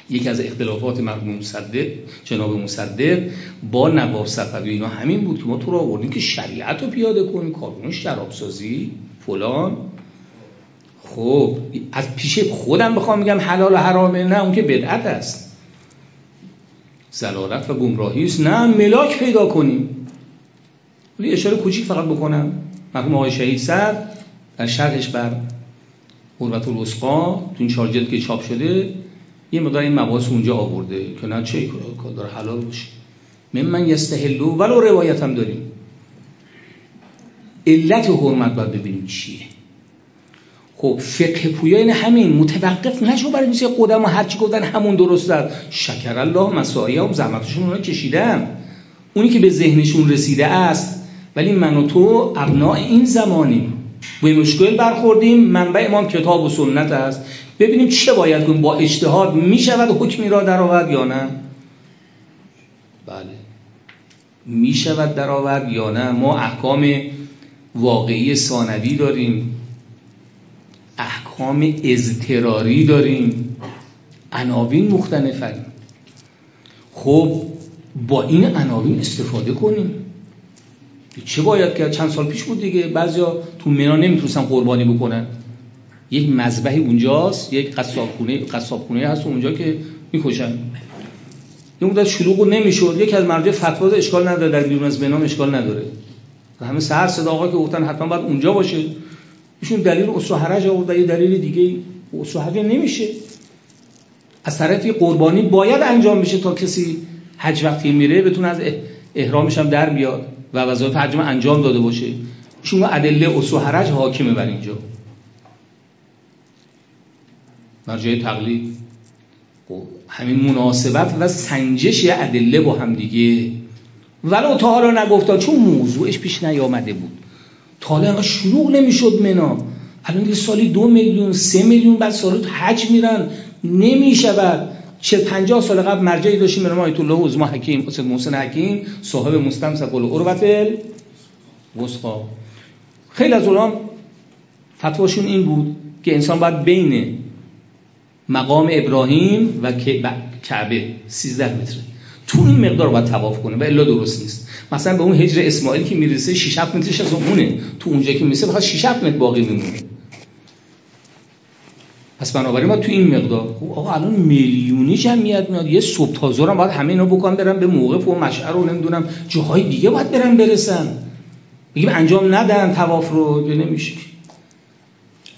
یکی از اختلافات مرحوم مصدق جناب مصدق با نواب صفوی اینا همین بود که ما تو رو آوردیم که شریعت رو پیاده کنیم کارون شراب سازی فلان. خب از پیش خودم بخوام میگم حلال و حرامه نه اون که بدعت است. زلالت و گمراهی است. نه ملاک پیدا کنیم. ولی اشاره کوچیک فقط بکنم. مرحوم آقای شهید سر در شرحش بر قربت الوسقا تو این چهار که چاپ شده یه مقدار این مباحث اونجا آورده که نه چه داره حلال باشه. من من یستحلو ولو روایت هم داریم. علت حرمت باید ببینیم چیه. خب فقه پویان همین متوقف نشو برای میشه قدم و هرچی گفتن همون درست در شکر الله مسایی هم زحمتشون اونا کشیدن. اونی که به ذهنشون رسیده است. ولی من و تو ابناء این زمانیم. به مشکل برخوردیم. منبع امام کتاب و سنت است. ببینیم چه باید کنیم با اجتهاد می شود حکمی را درآورد یا نه؟ بله. می شود درآورد یا نه؟ ما احکام واقعی ثانوی داریم احکام اضطراری داریم عناوین مختلفن. خب با این عناوین استفاده کنیم. چه باید کرد؟ چند سال پیش بود دیگه. بعضیا تو منا نمی‌تونستن قربانی بکنن. یک مذبحی اونجاست یک قصابخونه قصابخونه هست اونجا که می‌کشن. یه مدت شلوغ نمی‌شد. یکی از مرجع فتوا اشکال نداره در بیرون از بنام اشکال نداره. و همه سر صدا آقا که گفتن حتما باید اونجا باشه. ایشون دلیل اصل حرج آورد یه دلیل دیگه اصل حرج نمیشه. از طرفی قربانی باید انجام بشه تا کسی حج وقتی میره بتونه از احرامش هم در بیاد و وظایف حج انجام داده باشه. چون ادله اصل حرج حاکمه بر اینجا. مرجع تقلید. خب همین مناسبت و سنجش ادله با هم دیگه. ولو تا حالا نگفتا چون موضوعش پیش نیامده بود. تا حالا شروع نمی‌شد منا. الان دیگه سالی دو میلیون سه میلیون بعد سالات حج میرن. نمی‌شود. چه پنجاه سال قبل مرجعی داشتیم به نام آیت الله عظما حکیم اسد محسن حکیم صاحب مستمسک اروت وسقا. خیلی از علام فتواشون این بود که انسان باید بین مقام ابراهیم و کعبه 13 متره. تو این مقدار باید تواف کنه و الا درست نیست. مثلا به اون هجر اسماعیل که می‌رسه 6 7 مترش از اونه تو اونجا که می‌رسه فقط 6 7 متر باقی میمونه. پس بنابراین ما تو این مقدار. خب آقا الان میلیونی جمعیت میاد. یه صبح تا ظهر باید همه اینا بکنن برن به موقف و مشعر رو نمی‌دونم جاهای دیگه باید برن برسن. بگیم انجام ندن تواف رو نمیشه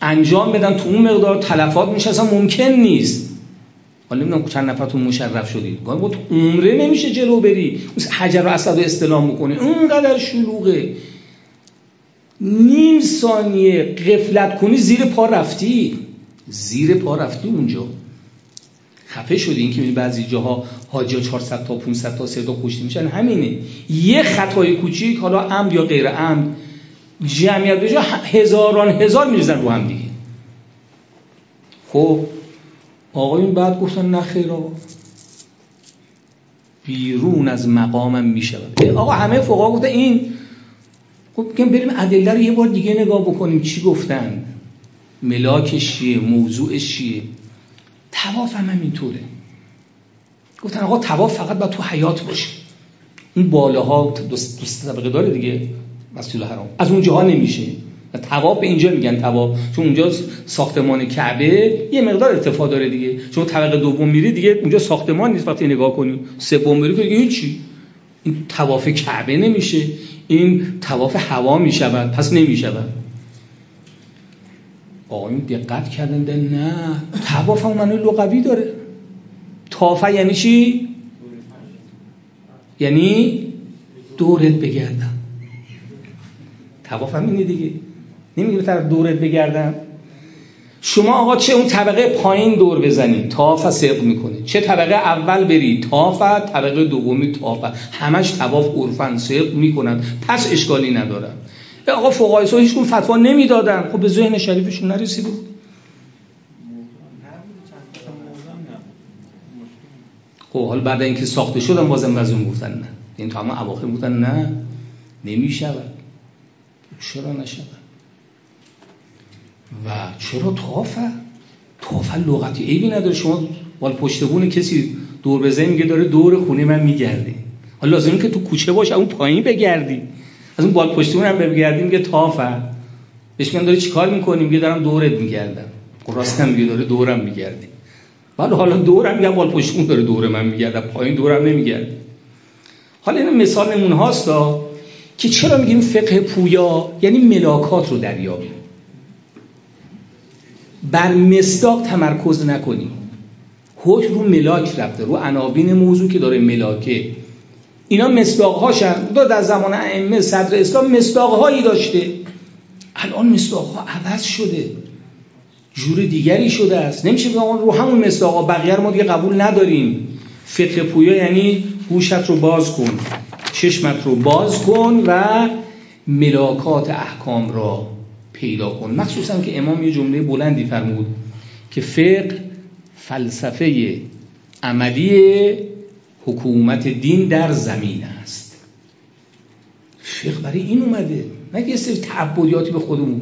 انجام بدن تو اون مقدار تلفات میشه اصلا ممکن نیست. حالا نمی‌دونم چند نفرتون مشرف شدید. گفت عمره نمیشه جلو بری. حجر و اسد رو استلام می‌کنه اونقدر شلوغه. نیم ثانیه قفلت کنی زیر پا رفتی. زیر پا رفتی اونجا. خفه شدی این که بعضی جاها حاجی 400 تا 500 تا 3 تا کشته میشن. همینه. یه خطای کوچیک حالا عمد یا غیر عمد جمعیت به هزاران هزار میریزن رو هم دیگه. خب آقایون بعد گفتن نه بیرون از مقامم می‌شود. آقا همه فقها گفتن این خب بریم ادله رو یه بار دیگه نگاه بکنیم چی گفتن. ملاکش چیه موضوعش چیه. تواف هم همینطوره. گفتن آقا تواف فقط باید تو حیات باشه. این بالاها دوست طبقه داره دیگه. مسجد الحرام از اونجاها نمیشه. و تواف اینجا میگن تواف چون اونجا ساختمان کعبه یه مقدار ارتفاع داره دیگه. چون طبقه دوم میری دیگه اونجا ساختمان نیست وقتی نگاه کنی. سوم میری که هیچی. این تواف کعبه نمیشه. این تواف هوا می‌شود. پس نمی‌شود. آقایون دقت کردن نه. تواف هم منو لغوی داره. تافه یعنی چی؟ یعنی دورت بگردم. تواف هم اینه دیگه. نمیگه به طرف دورت بگردم. شما آقا چه اون طبقه پایین دور بزنید تاف سقف می‌کنه چه طبقه اول بری؟ تاف طبقه دومی تاف همش تواف عرفن سقف می‌کنن. پس اشکالی ندارن. آقا فقهای سو هیچ فتوا نمی‌دادن. خب به ذهن شریفشون نرسیده. خب حال بعد اینکه ساخته شدن بازم از اون گفتن نه. این تو همه اواخر گفتن نه. نمی‌شود. چرا نشود؟ و چرا تافه تافه لغتی عیبی نداره. شما بال پشت بون کسی دور بزنی میگه داره دور خونه من میگرده. حالا لازمه که تو کوچه باشه اون پایین بگردی. از اون بال پشت هم بگردی میگه تافه بهش میگن داری چیکار می‌کنی؟ میگه دارم دورت میگردم. خب راست هم میگه داره دورم میگردی. بعد حالا دورم میگه بال پشت داره دور من میگرده. پایین دورم نمیگرده. حالا این مثال نمونه هاست که چرا میگیم فقه پویا؟ یعنی ملاکات رو دریابیم. بر مصداق تمرکز نکنیم. حکم رو ملاک رفته رو عناوین موضوع که داره ملاکه. اینا مصداق هاشن دو در زمان ائمه صدر اسلام مصداق هایی داشته. الان مصداق ها عوض شده. جور دیگری شده است. نمیشه بگم رو همون مصداق ها بقیه ما دیگه قبول نداریم. فقه پویا یعنی گوشت رو باز کن. چشمت رو باز کن و ملاکات احکام را پیدا کن. مخصوصا که امام یه جمله بلندی فرمود که فقه فلسفه عملی حکومت دین در زمین است. فقه برای این اومده. نه یه سری تعبدیاتی به خودمون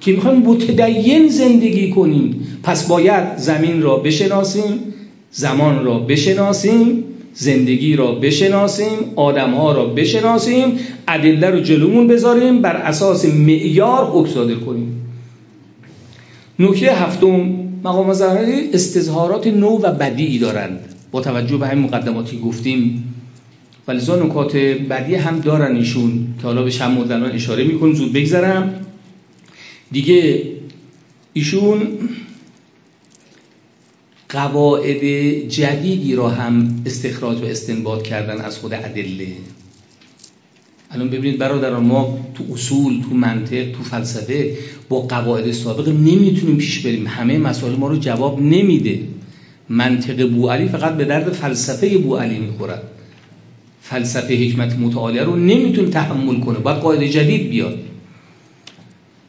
که می‌خوایم متدین زندگی کنیم. پس باید زمین را بشناسیم زمان را بشناسیم زندگی را بشناسیم آدمها را بشناسیم ادله رو جلومون بذاریم بر اساس معیار حکم کنیم. نکته هفتم مقام ظاهری استظهارات نو و بدیعی دارند. با توجه به همین مقدماتی گفتیم ولیزا نکات بدی هم دارن ایشون. که حالا به شم مدلان اشاره می‌کنیم زود بگذرم. دیگه ایشون قواعد جدیدی را هم استخراج و استنباط کردن از خود ادله. الان ببینید برادران ما تو اصول تو منطق تو فلسفه با قواعد سابق نمی‌تونیم پیش بریم. همه مسائل ما رو جواب نمیده. منطق بو علی فقط به درد فلسفه بو علی می‌خورد فلسفه حکمت متعالیه رو نمی‌تونه تحمل کنه. باید قاعده جدید بیاد.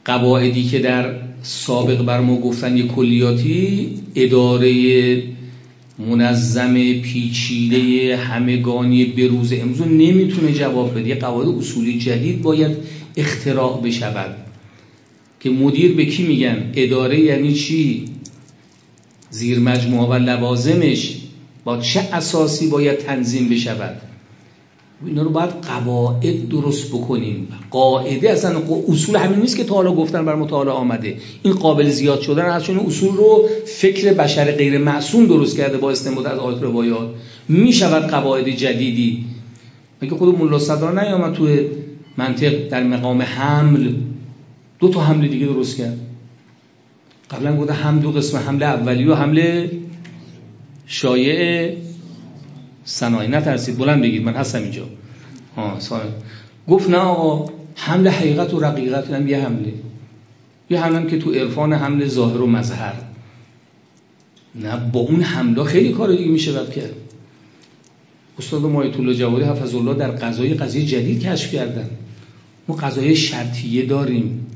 قواعدی که در سابق بر ما گفتن یه کلیاتی اداره منظم پیچیده همگانی بروز امروز نمی‌تونه جواب بده. یه قواعد اصولی جدید باید اختراع بشود. که مدیر به کی میگن؟ اداره یعنی چی؟ زیر مجموعه و لوازمش. با چه اساسی باید تنظیم بشود؟ اینا رو باید قواعد درست بکنیم. قاعده اصلا اصول همین نیست که تا حالا گفتن بر مطالعه آمده. این قابل زیاد شدن از چون اصول رو فکر بشر غیر معصوم درست کرده با استنباط از آیات روایات. می شود قواعد جدیدی. مگه خود ملا صدرا نیامد تو منطق در مقام حمل؟ دو تا حمل دیگه درست کرد. قبلا گفته هم دو قسم حمله اولی و حمله شایع صنایع. نترسید بلند بگید من هستم اینجا. گفت نه آقا حمل حقیقت و رقیقت هم یه حمله. یه حمله که تو عرفان حمل ظاهر و مظهر. نه با اون حمله خیلی کار دیگه میشه وقت کرد. استاد مایت الله جوادی حفظ الله در قضای قضیه جدید کشف کردن. ما قضای شرطیه داریم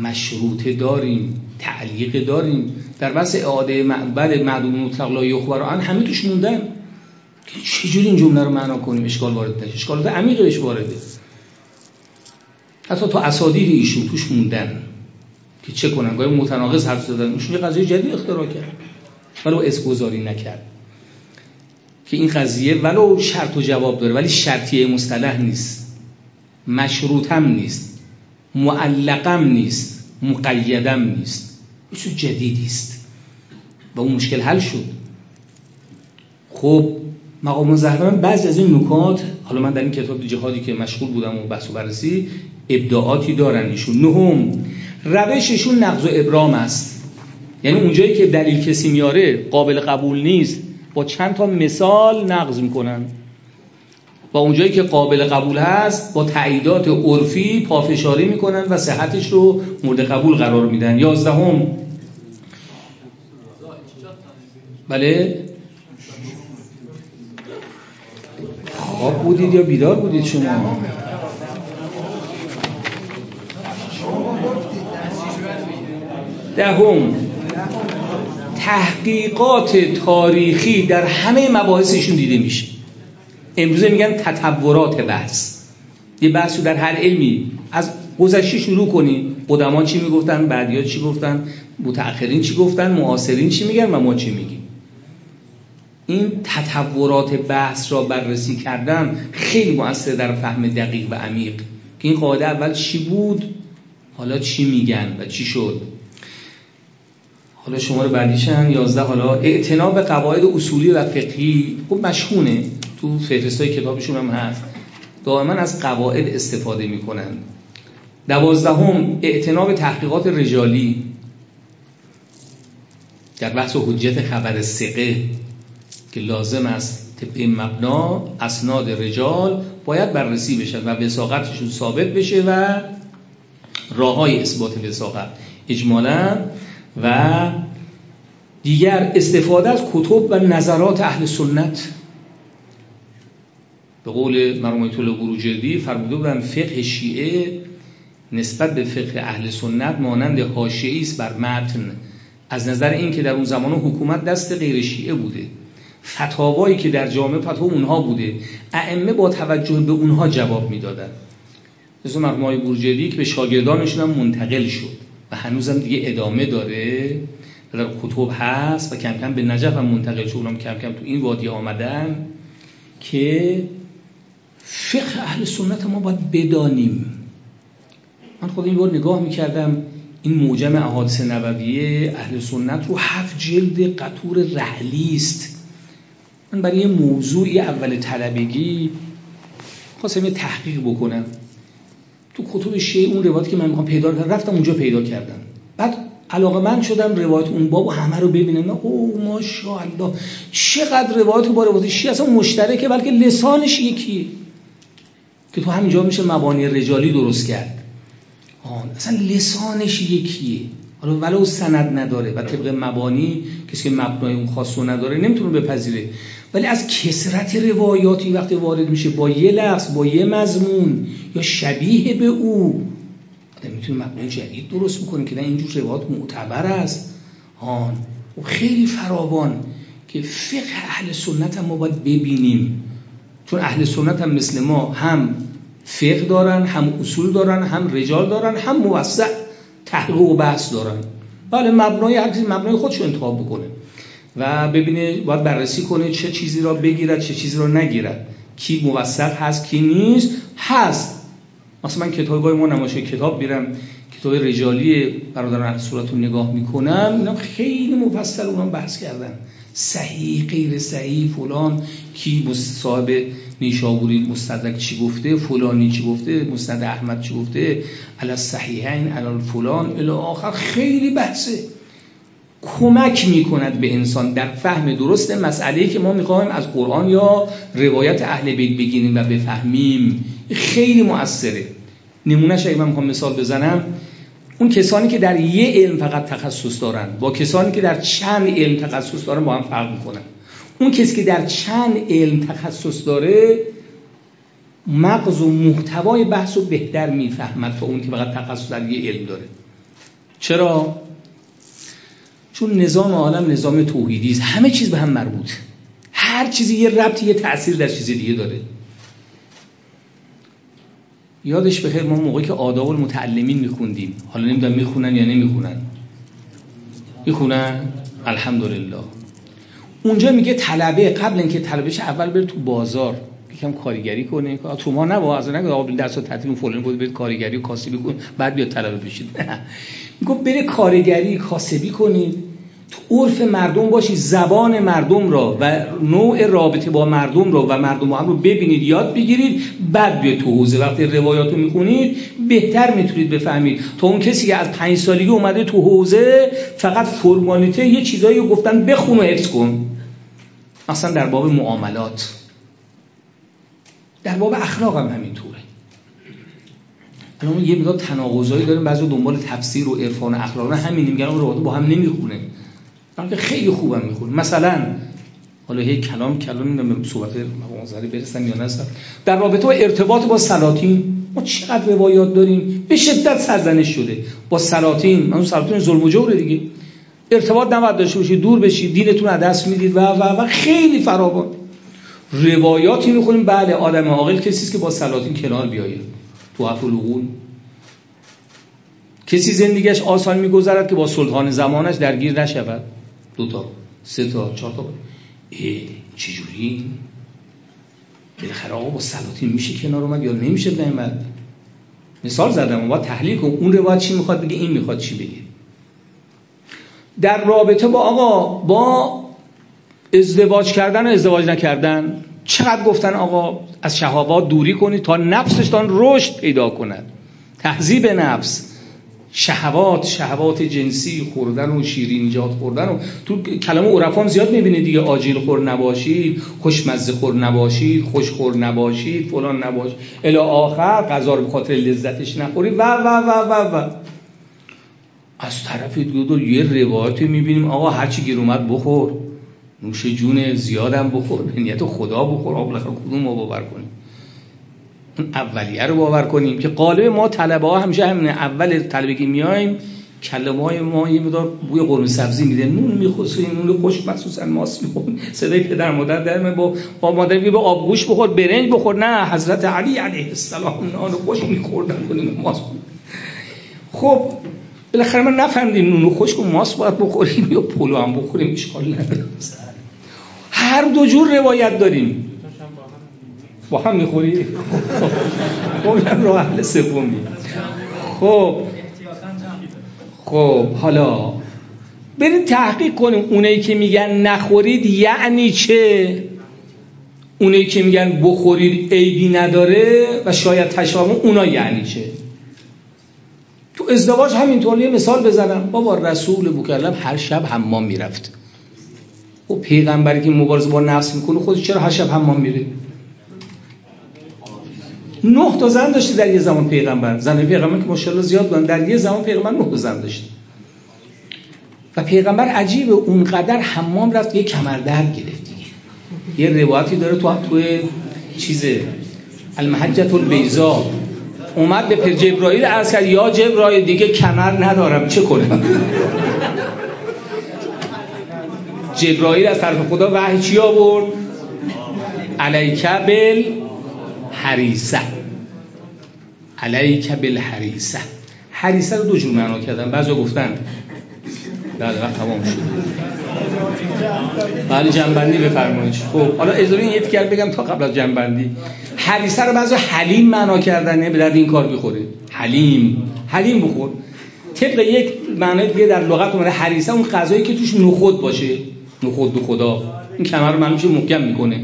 مشروطه داریم تعلیق داریم. در بس اعاده معبد معدوم مطلق لا یخبر همه توش موندن. چجوری این جمله رو معنا کنیم؟ اشکال وارد نشه. اشکالات عمیقش وارده. حتی تو اسادید ایشون توش موندن که چه کنن. گاهی متناقض حرف زدن. ایشون یه قضیه جدید اختراع کرد. ولو اسگذاری نکرد. که این قضیه ولو شرط و جواب داره. ولی شرطیه مصطلح نیست. مشروط هم نیست. معلقم نیست. مقیدم نیست. چیز جدیدی است. و اون مشکل حل شد. خب مقام زهران بعضی از این نکات حالا من در این کتاب جهادی که مشغول بودم و بحث و بررسی ابداعاتی دارن ایشون. نهم روششون نقض و ابرام است. یعنی اونجایی که دلیل کسی میاره قابل قبول نیست با چند تا مثال نقض می‌کنن. و اونجایی که قابل قبول هست با تعییدات عرفی پافشاری می‌کنن و صحتش رو مورد قبول قرار میدن. یازدهم. بله؟ خواب بودید یا بیدار بودید شما؟ دهم. تحقیقات تاریخی در همه مباحثشون دیده میشه. امروزه میگن تطورات بحث. یه بحث رو در هر علمی از گذشته شروع کنیم قدما چی می‌گفتن؟ بعدیا چی گفتن؟ متأخرین چی گفتن؟ معاصرین چی میگن و ما چی میگیم؟ این تطورات بحث را بررسی کردن خیلی مؤثر در فهم دقیق و عمیق. که این قاعده اول چی بود؟ حالا چی میگن و چی شد؟ حالا شماره بعدیشن 11 حالا اعتناب به قواعد اصولی و فقهی خب مشهونه. تو فهرستای کتابشون هم هست. دائما از قواعد استفاده می‌کنن. دوازدهم اعتناب تحقیقات رجالی. در بحث حجت خبر سقه که لازم است طبق مبنا اسناد رجال باید بررسی بشه و وساقتشون ثابت بشه و راه های اثبات وساقت اجمالا و دیگر استفاده از کتب و نظرات اهل سنت. به قول مرحوم الله بروجردی فرموده بودن فقه شیعه نسبت به فقه اهل سنت مانند حاشیه‌ای است بر متن. از نظر این که در اون زمان حکومت دست غیر شیعه بوده. فتاوایی که در جامعه فتوا اونها بوده ائمه با توجه به اونها جواب می‌دادن. مثل مرحوم های بروجردی که به شاگردانشون هم منتقل شد و هنوزم دیگه ادامه داره در کتب هست و کم کم به نجف هم منتقل شد اونم کم کم تو این وادی آمدن که فقه اهل سنت ما باید بدانیم. من خود این بار نگاه می‌کردم این موجم احادث نبویه اهل سنت رو هفت جلد قطور رحلی است. من برای یه موضوعی اول طلبگی خواستم یه تحقیق بکنم. تو کتب شیعه اون روایت که من می‌خوام پیدا کردم رفتم اونجا پیدا کردم. بعد علاقه من شدم روایت اون باب و همه رو ببینم. او ماشاءالله چقدر روایت با روایت شیعه اصلا مشترکه بلکه لسانش یکیه. که تو همینجا میشه مبانی رجالی درست کرد. آن اصلا لسانش یکیه. حالا ولو سند نداره و طبق مبانی کسی که مبنای اون خاص نداره نمی‌تونه بپذیره. ولی از کسرت روایاتی وقتی وارد میشه با یه لفظ با یه مضمون یا شبیه به او آدم می‌تونه مبنای جدید درست می‌کنه که نه اینجور روایات معتبر است. آن و خیلی فراوان که فقه اهل سنت هم ما باید ببینیم. چون اهل سنت هم مثل ما هم فقه دارن هم اصول دارن هم رجال دارن هم موسع تحقیق و بحث دارن. بله مبنای هر کسی مبنای خودشو انتخاب بکنه. و ببینه باید بررسی کنه چه چیزی را بگیرد چه چیزی را نگیرد. کی موثق هست کی نیست هست. مثلا من کتاب ما نمایشه کتاب بیرم کتاب رجالی برادران صورت رو نگاه می‌کنم اینا خیلی مفصل اونم بحث کردن. صحیح غیر صحیح فلان کی صاحب نیشابوری مستدرک چی گفته فلانی چی گفته مستد احمد چی گفته علی صحیحین علی فلان الی آخر خیلی بحثه. کمک می‌کند به انسان در فهم درست مسئله که ما می‌خوایم از قرآن یا روایت اهل بیت بگیریم و بفهمیم. خیلی مؤثره. نمونهش اگه من مثال بزنم. اون کسانی که در یه علم فقط تخصص دارن با کسانی که در چند علم تخصص دارن با هم فرق می‌کنن. اون کسی که در چند علم تخصص داره مغز و محتوای بحث رو بهتر می‌فهمد تا اون که فقط تخصص در یه علم داره. چرا؟ چون نظام عالم نظام توحیدی است. همه چیز به هم مربوط. هر چیزی یه ربطی یه تاثیر در چیز دیگه داره. یادش بخیر ما موقعی که آداب المتعلمین میخوندیم. حالا نمی‌دونم می‌خونن یا نمی‌خونن. می‌خونن؟ الحمدلله. اونجا میگه طلبه قبل اینکه طلبهش اول بره تو بازار یکم کارگری کنه. تو ما نه از نه آقا درس تعطیل فلان بود برید کارگری و کاسبی کن بعد بیاد طلبه بشید. میگه بره کارگری کاسبی کنید تو عرف مردم باشید زبان مردم را و نوع رابطه با مردم را و مردم هم رو ببینید یاد بگیرید بعد بیاید تو حوزه. وقتی روایات رو می‌خونید بهتر می‌تونید بفهمید. تا اون کسی که از پنج سالگی اومده تو حوزه فقط فرمالیته یه چیزایی رو گفتن بخون و حفظ کن. مثلا در باب معاملات. در باب اخلاق هم همینطوره. الان یه مقدار تناقضایی داریم بعضی دنبال تفسیر و عرفان و اخلاق. همین میگن اون با هم نمی‌خونه که خیلی خوبم می‌خونه مثلا حالا هی کلام کلام نمی‌دونم صحبت منظری برسن یا نه در رابطه با ارتباط با سلاطین ما چقدر روایات داریم؟ به شدت سرزنش شده. با سلاطین من سلاطین ظلم و جوره دیگه. ارتباط نباید داشته باشید دور بشید دینتون از دست می‌دید و و و خیلی فراوان. روایاتی می‌خونیم بله آدم عاقل کسی است که با سلاطین کنار بیاید. تو العقول. کسی زندگیش آسان میگذرد که با سلطان زمانش درگیر نشود. دو تا سه تا چهار تا. چجوری؟ بالاخره آقا با سلاطین میشه کنار اومد یا نمیشه نعمت مثال زدم با تحلیل کن. اون روایت چی می‌خواد بگه؟ این می‌خواد چی بگه؟ در رابطه با آقا با ازدواج کردن و ازدواج نکردن چقدر گفتن آقا از شهوات دوری کنید تا نفسشتان رشد پیدا کند؟ تهذیب نفس. شهوات شهوات جنسی خوردن و شیرینجات خوردن و تو کلمه عرفان زیاد می‌بینید دیگه آجیل خور نباشید خوشمزه خور نباشید خوشخور نباشید فلان نباشید الی آخر غذا رو به خاطر لذتش نخورید و و و و و. از طرف دو یه روایتی می‌بینیم آقا هرچی گیر اومد بخور. نوش جون زیادم بخور به نیت خدا بخور. آقا کدوم ما باور کنیم؟ اولیه رو باور کنیم که قالب ما طلبه ها همیشه همینه. اول طلبه که میایم کلمه های ما یه مدار بوی قرمه سبزی میده. نون میخوسیم نون خوش مخصوصا ماست می‌خوریم صدای پدر مادر در با با مادر به آبگوش بخور برنج بخور. نه حضرت علی علیه السلام نان خوش میخوردن کنیم ماست خب بالاخره من نفهمیدیم نون خوش و ماست باید بخوریم یا پلو هم بخوریم اشکال نداره. هر دو جور روایت داریم. با هم می‌خوری؟ خب. رو اهل سومی خب. خب حالا بریم تحقیق کنیم. اونایی که میگن نخورید یعنی چه؟ اونایی که میگن بخورید عیبی نداره و شاید تشابه اونا یعنی چه؟ تو ازدواج همینطور یه مثال بزنم. بابا رسول بوکرلم هر شب حمام می‌رفت. و خب پیغمبری که مبارزه با نفس می‌کنه خودش چرا هر شب حمام میره؟ نه تا زن داشته در یه زمان پیغمبر. زن پیغمبر که ماشاءالله زیاد بودن. در یه زمان پیغمبر نه زن داشته و پیغمبر عجیبه. اونقدر حمام رفت یه کمر درد گرفت یه روایتی داره تو توی چیز المحجت البیضا اومد به پر جبرائیل عرض کرد یا جبرائیل دیگه کمر ندارم. چه کنم؟ جبرائیل از طرف خدا وحی چی آورد؟ علیکه بل حریسه علیک بالحریسه حریسه رو دو جور معنا کردن. بعضی گفتن بعد وقت تمام شد. بله جنبندی بفرمایید. خب حالا اجازه این یه بگم تا قبل از جنبندی. حریسه رو بعضی حلیم معنا کردن نه به درد این کار بخوره حلیم. حلیم بخور. طبق یک معنای دیگه در لغت اومده حریسه اون غذایی که توش نخود باشه. نخود به خدا. این کمر رو منوش محکم می‌کنه.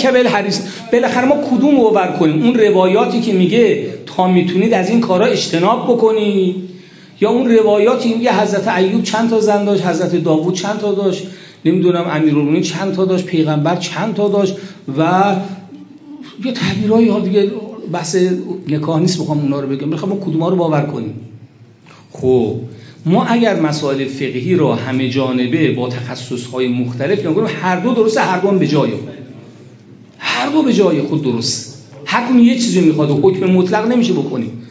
که بل حریص بالاخره ما کدوم باور کنیم؟ اون روایاتی که میگه تا می‌تونید از این کارا اجتناب بکنید. یا اون روایاتی میگه حضرت ایوب چند تا زن داشت؟ حضرت داوود چند تا داشت؟ نمی‌دونم امیرالمومنین چند تا داشت؟ پیغمبر چند تا داشت؟ و یه تعبیرایی ها دیگه بحث نکاح نیست بخوام اونا رو بگم. می‌خوام ما کدوم رو باور کنیم؟ خب ما اگر مسائل فقهی را همه جانبه با تخصصهای مختلف نگاه هر دو درسته هر دو به جای هر دو به جای خود درست. هر یه چیزی می‌خواد و حکم مطلق نمیشه بکنیم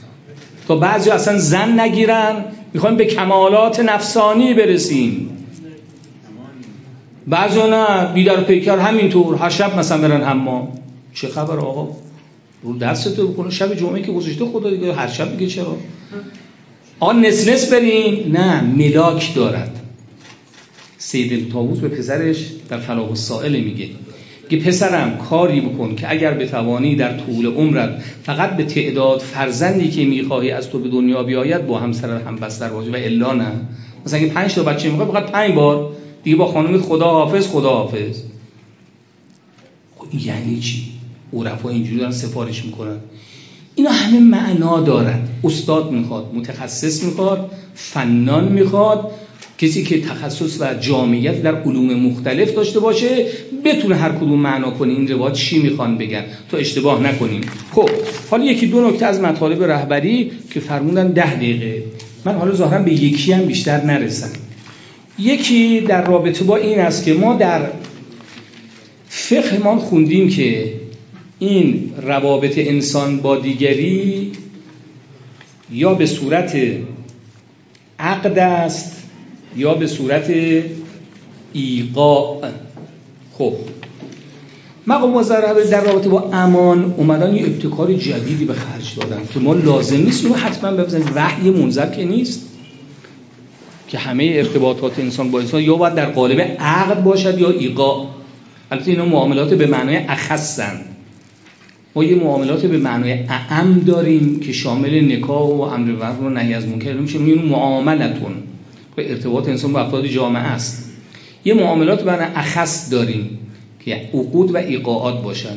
تا بعضی اصلا زن نگیرن می‌خوایم به کمالات نفسانی برسیم. بعضی نه بیدر پیکر همینطور. هر شب مثلا برن حمام. چه خبر آقا؟ رو دستتو بکنه. شب جمعه که گذاشته خدا دیگه هر شب دیگه چرا؟ آن نس نس بریم نه ملاک دارد. سید تاووس به پسرش در فلاح السائل میگه. که پسرم کاری بکن که اگر بتوانی در طول عمرت فقط به تعداد فرزندی که می‌خواهی از تو به دنیا بیاید با همسر هم بستر باشه و الا نه. مثلا اگه پنج تا بچه می‌خواد فقط پنج بار. دیگه با خانم خدا حافظ خدا حافظ خب یعنی چی؟ عرفا اینجوری دارن سفارش می‌کنن. اینا همه معنا دارن. استاد می‌خواد متخصص می‌خواد فنان می‌خواد. کسی که تخصص و جامعیت در علوم مختلف داشته باشه بتونه هر کدوم معنا کنه این روایت چی می‌خوان بگن؟ تو اشتباه نکنیم. خب حالا یکی دو نکته از مطالب رهبری که فرمودن ده دقیقه. من حالا ظاهرا به یکی هم بیشتر نرسم. یکی در رابطه با این است که ما در فقهمان خوندیم که این روابط انسان با دیگری یا به صورت عقد است یا به صورت ایقاع. خب. مقام مزرعه در رابطه با امان اومدن یه ابتکار جدیدی به خرج دادن که ما لازم نیست رو حتما ببزنیم. وحی منظر که نیست. که همه ارتباطات انسان با انسان یا باید در قالب عقد باشد یا ایقا البته اینا معاملات به معنای اخصن. ما یه معاملات به معنای اعم داریم که شامل نکاح و امر و نهی از منکر. میشه میگیم معاملتون. به ارتباط انسان با افراد جامعه است. یه معاملات معنای اخص داریم که عقود و ایقاعات باشن.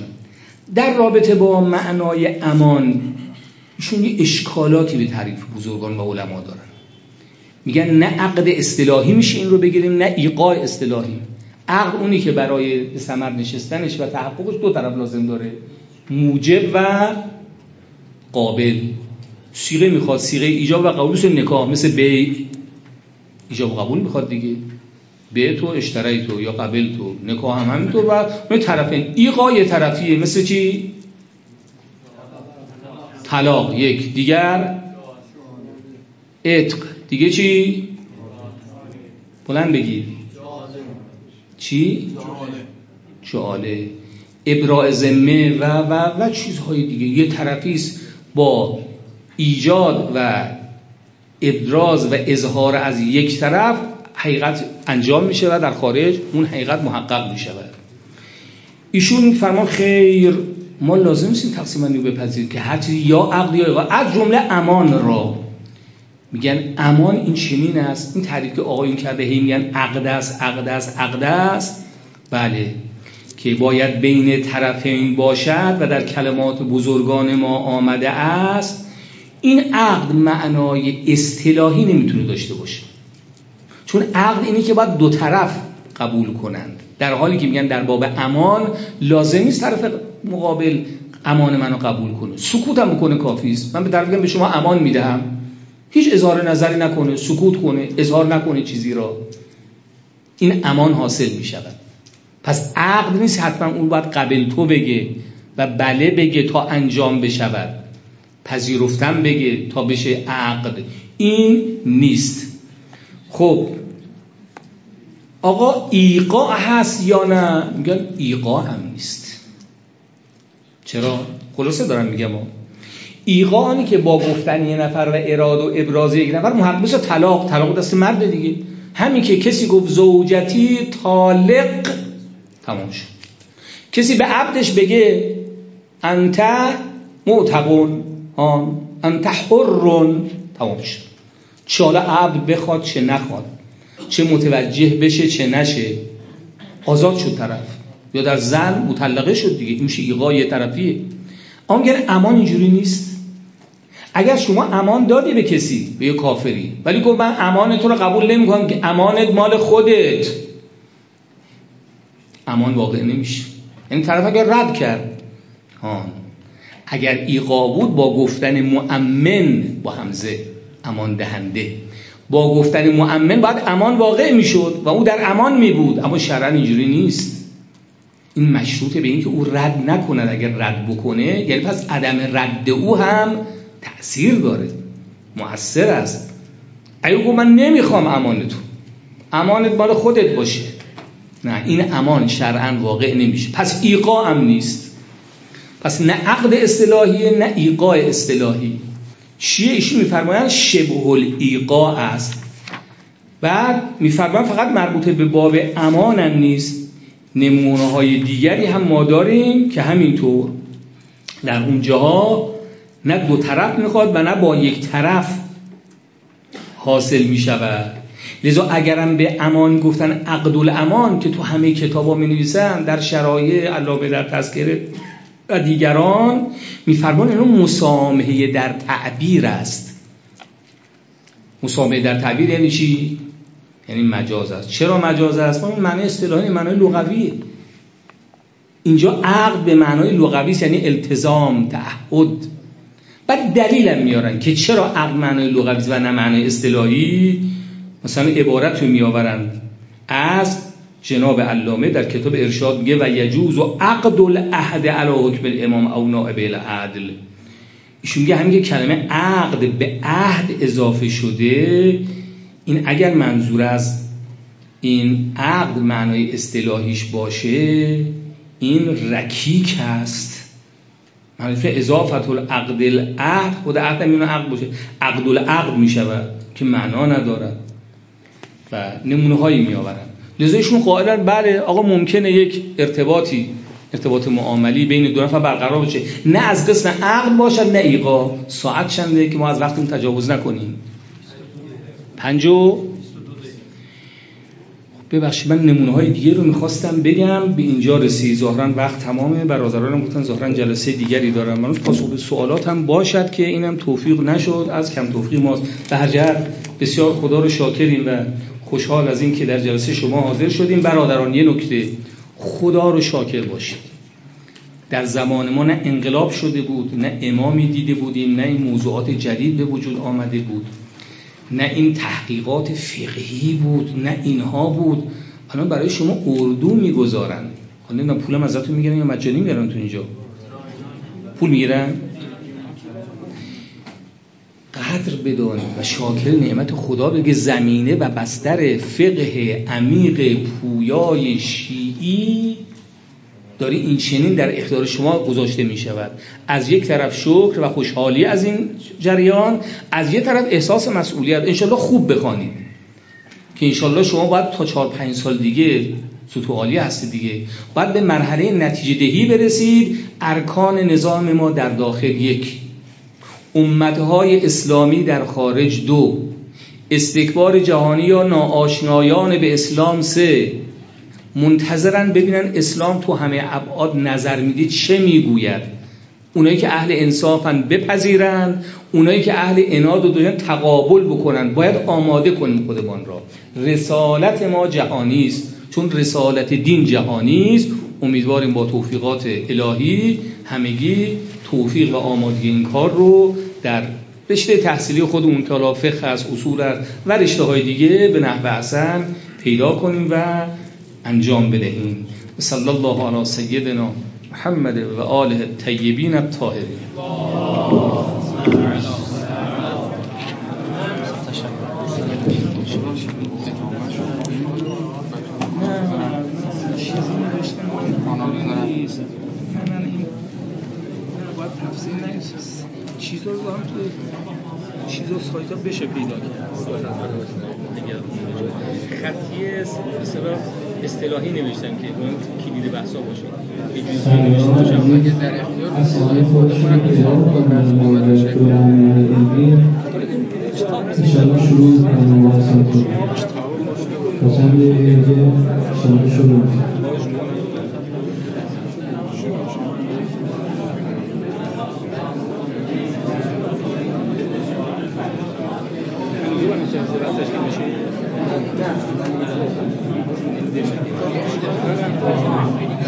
در رابطه با معنای امان ایشون یه اشکالاتی به تعریف بزرگان و علما دارن. میگن نه عقد اصطلاحی میشه این رو بگیریم نه ایقاع اصطلاحی. عقد اونی که برای ثمر نشستنش و تحققش دو طرف لازم داره موجب و قابل. سیغه می‌خواد سیغه ایجاب و قبول نکاح مثل بی ایجاب قبول می‌خواد دیگه. به تو اشترای تو یا قبل تو. نکاح هم همینطور و اون طرفین ایقا یه طرفیه. مثل چی؟ طلاق. یک. دیگر؟ عتق. دیگه چی؟ بلند بگیر چی؟ جاله. ابراع ذمه و و و چیزهای دیگه. یه طرفی است با ایجاد و ابراز و اظهار از یک طرف حقیقت انجام میشه و در خارج اون حقیقت محقق میشه. ایشون فرمان خیر ما لازم نیستیم تقسیم بندی بپذیریم که هر چیزی یا عقل یا از جمله امان را. میگن امان این چنین است این تعریف که آقایون کرده هی میگن عقد است عقد است عقد است. بله. که باید بین طرفین باشد و در کلمات بزرگان ما آمده است. این عقد معنای اصطلاحی نمی‌تونه داشته باشه. چون عقد اینه که باید دو طرف قبول کنند. در حالی که میگن در باب امان لازم طرف مقابل امان منو قبول کنه. سکوت هم بکنه کافی است من به طرف به شما امان می‌دهم. هیچ اظهار نظری نکنه سکوت کنه اظهار نکنه چیزی را. این امان حاصل می شود پس عقد نیست حتما اون باید قبل تو بگه و بله بگه تا انجام بشود. پذیرفتن بگه تا بشه عقد این نیست. خب آقا ایقا هست یا نه؟ میگن ایقا هم نیست. چرا؟ خلاصه دارم میگم. ایقا آنی که با گفتن یه نفر و اراده و ابراز یک نفر محقق طلاق طلاق دست مرد دیگه. همین که کسی گفت زوجتی طالق تمام شد. کسی به عبدش بگه انت معتقون. انت حرون تمام شد چه حالا عبد بخواد چه نخواد. چه متوجه بشه چه نشه. آزاد شد طرف. یا در زن مطلقه شد دیگه. این میشه ایقا یه طرفیه. اما امان اینجوری نیست. اگر شما امان دادی به کسی به یه کافری. ولی گفت من امان تو رو قبول نمی‌کنم که امانت مال خودت. امان واقع نمیشه. یعنی طرف اگر رد کرد. ها اگر ایقا بود با گفتن مؤمن با همزه امان دهنده. با گفتن مؤمن باید امان واقع می‌شد و او در امان می بود اما شرعا اینجوری نیست. این مشروطه به اینکه او رد نکند اگر رد بکنه یعنی پس عدم رد او هم تأثیر داره. مؤثر است. اگه من نمی‌خوام امان تو امانت مال خودت باشه. نه این امان شرعا واقع نمیشه. پس ایقا هم نیست. پس نه عقد اصطلاحی نه ایقاع اصطلاحی. چیه ایشون میفرمایند شبه الایقاع است. بعد میفرمایند فقط مربوط به باب امان هم نیست. نمونه های دیگری هم ما داریم که همینطور. در اونجاها نه دو طرف می‌خواد و نه با یک طرف حاصل می‌شود. لذا اگرم به امان گفتن عقد الامان که تو همه کتاب ها می نویسن در شرایع علاوه در تذکره و دیگران میفرمان اینو مسامحه در تعبیر است. مسامحه در تعبیر یعنی چی؟ یعنی مجاز است. چرا مجاز است؟ این معنی اصطلاحی معنی لغویه اینجا عقد به معنای لغوی یعنی التزام تعهد. بعد دلیلم میارن که چرا عقد معنای لغوی و نه معنای اصطلاحی. مثلا عبارت رو میآورند. از جناب علامه در کتاب ارشاد میگه و یجوز و عقد العهد علی حکم الامام او نائب العدل. ایشون میگه همین کلمه عقد به عهد اضافه شده این اگر منظور از این عقد معنای اصطلاحیش باشه این رکیک هست. معنی اضافت العقد العهد خود عقد هم عقد باشه. عقد العقد می‌شود که معنا ندارد و نمونه هایی می آورن لذا ایشون قائلن بله آقا ممکنه یک ارتباطی ارتباط معاملی بین دو نفر برقرار بشه. نه از قسم عقل باشد نه ایقا. ساعت چنده که ما از وقتمون تجاوز نکنیم. پنجو؟ ببخشید من نمونه های دیگه رو می‌خواستم بگم. به اینجا رسید. ظاهرا وقت تمامه برادرانم گفتن ظاهرا جلسه دیگری دارم. من پاسخ به سوالات هم باشد که اینم توفیق نشد. از کم توفیق ماست. به هر بسیار خدا رو شاکریم و خوشحال از این که در جلسه شما حاضر شدیم. برادران یه نکته. خدا رو شاکر باشید. در زمان ما نه انقلاب شده بود نه امامی دیده بودیم نه این موضوعات جدید به وجود آمده بود نه این تحقیقات فقهی بود نه اینها بود. الان برای شما اردو می‌گذارن. حالا پولم ازتون می‌گیرن یا مجانی می‌گیرن تو اینجا؟ پول می‌گیرن؟ قدر بدانید و شاکر نعمت خدا بگه زمینه و بستر فقه عمیق پویای شیعی داری این چنین در اختیار شما گذاشته می شود از یک طرف شکر و خوشحالی از این جریان از یک طرف احساس مسئولیت. انشالله خوب بخوانید. که انشالله شما باید تا چهار پنج سال دیگه سطوح عالی هستی دیگه. باید به مرحله نتیجه دهی برسید. ارکان نظام ما در داخل یک امتهای اسلامی در خارج دو. استکبار جهانی یا ناآشنایان به اسلام سه. منتظرن ببینن اسلام تو همه ابعاد نظر میده چه می‌گوید. اونایی که اهل انصافن بپذیرن اونایی که اهل اناد و دویان تقابل بکنن. باید آماده کنیم خودمان را. رسالت ما جهانی است. چون رسالت دین جهانی است امیدواریم با توفیقات الهی همگی توفیق و آمادگی این کار رو در رشته تحصیلی خودمون که فقه از اصول و رشته های دیگه به نحو حسن پیدا کنیم و انجام بدهیم. صلی الله علی سیدنا محمد و آله الطیبین الطاهرین چیزا رو هم توی چیزا سایت ها بشه پیدا کرد خطی اصطلاحی نوشتم که اون کلید بحثا باشه. یه جوری نوشته باشم. اگه در اختیار خودمون انشاءالله شروع شروع. de la América.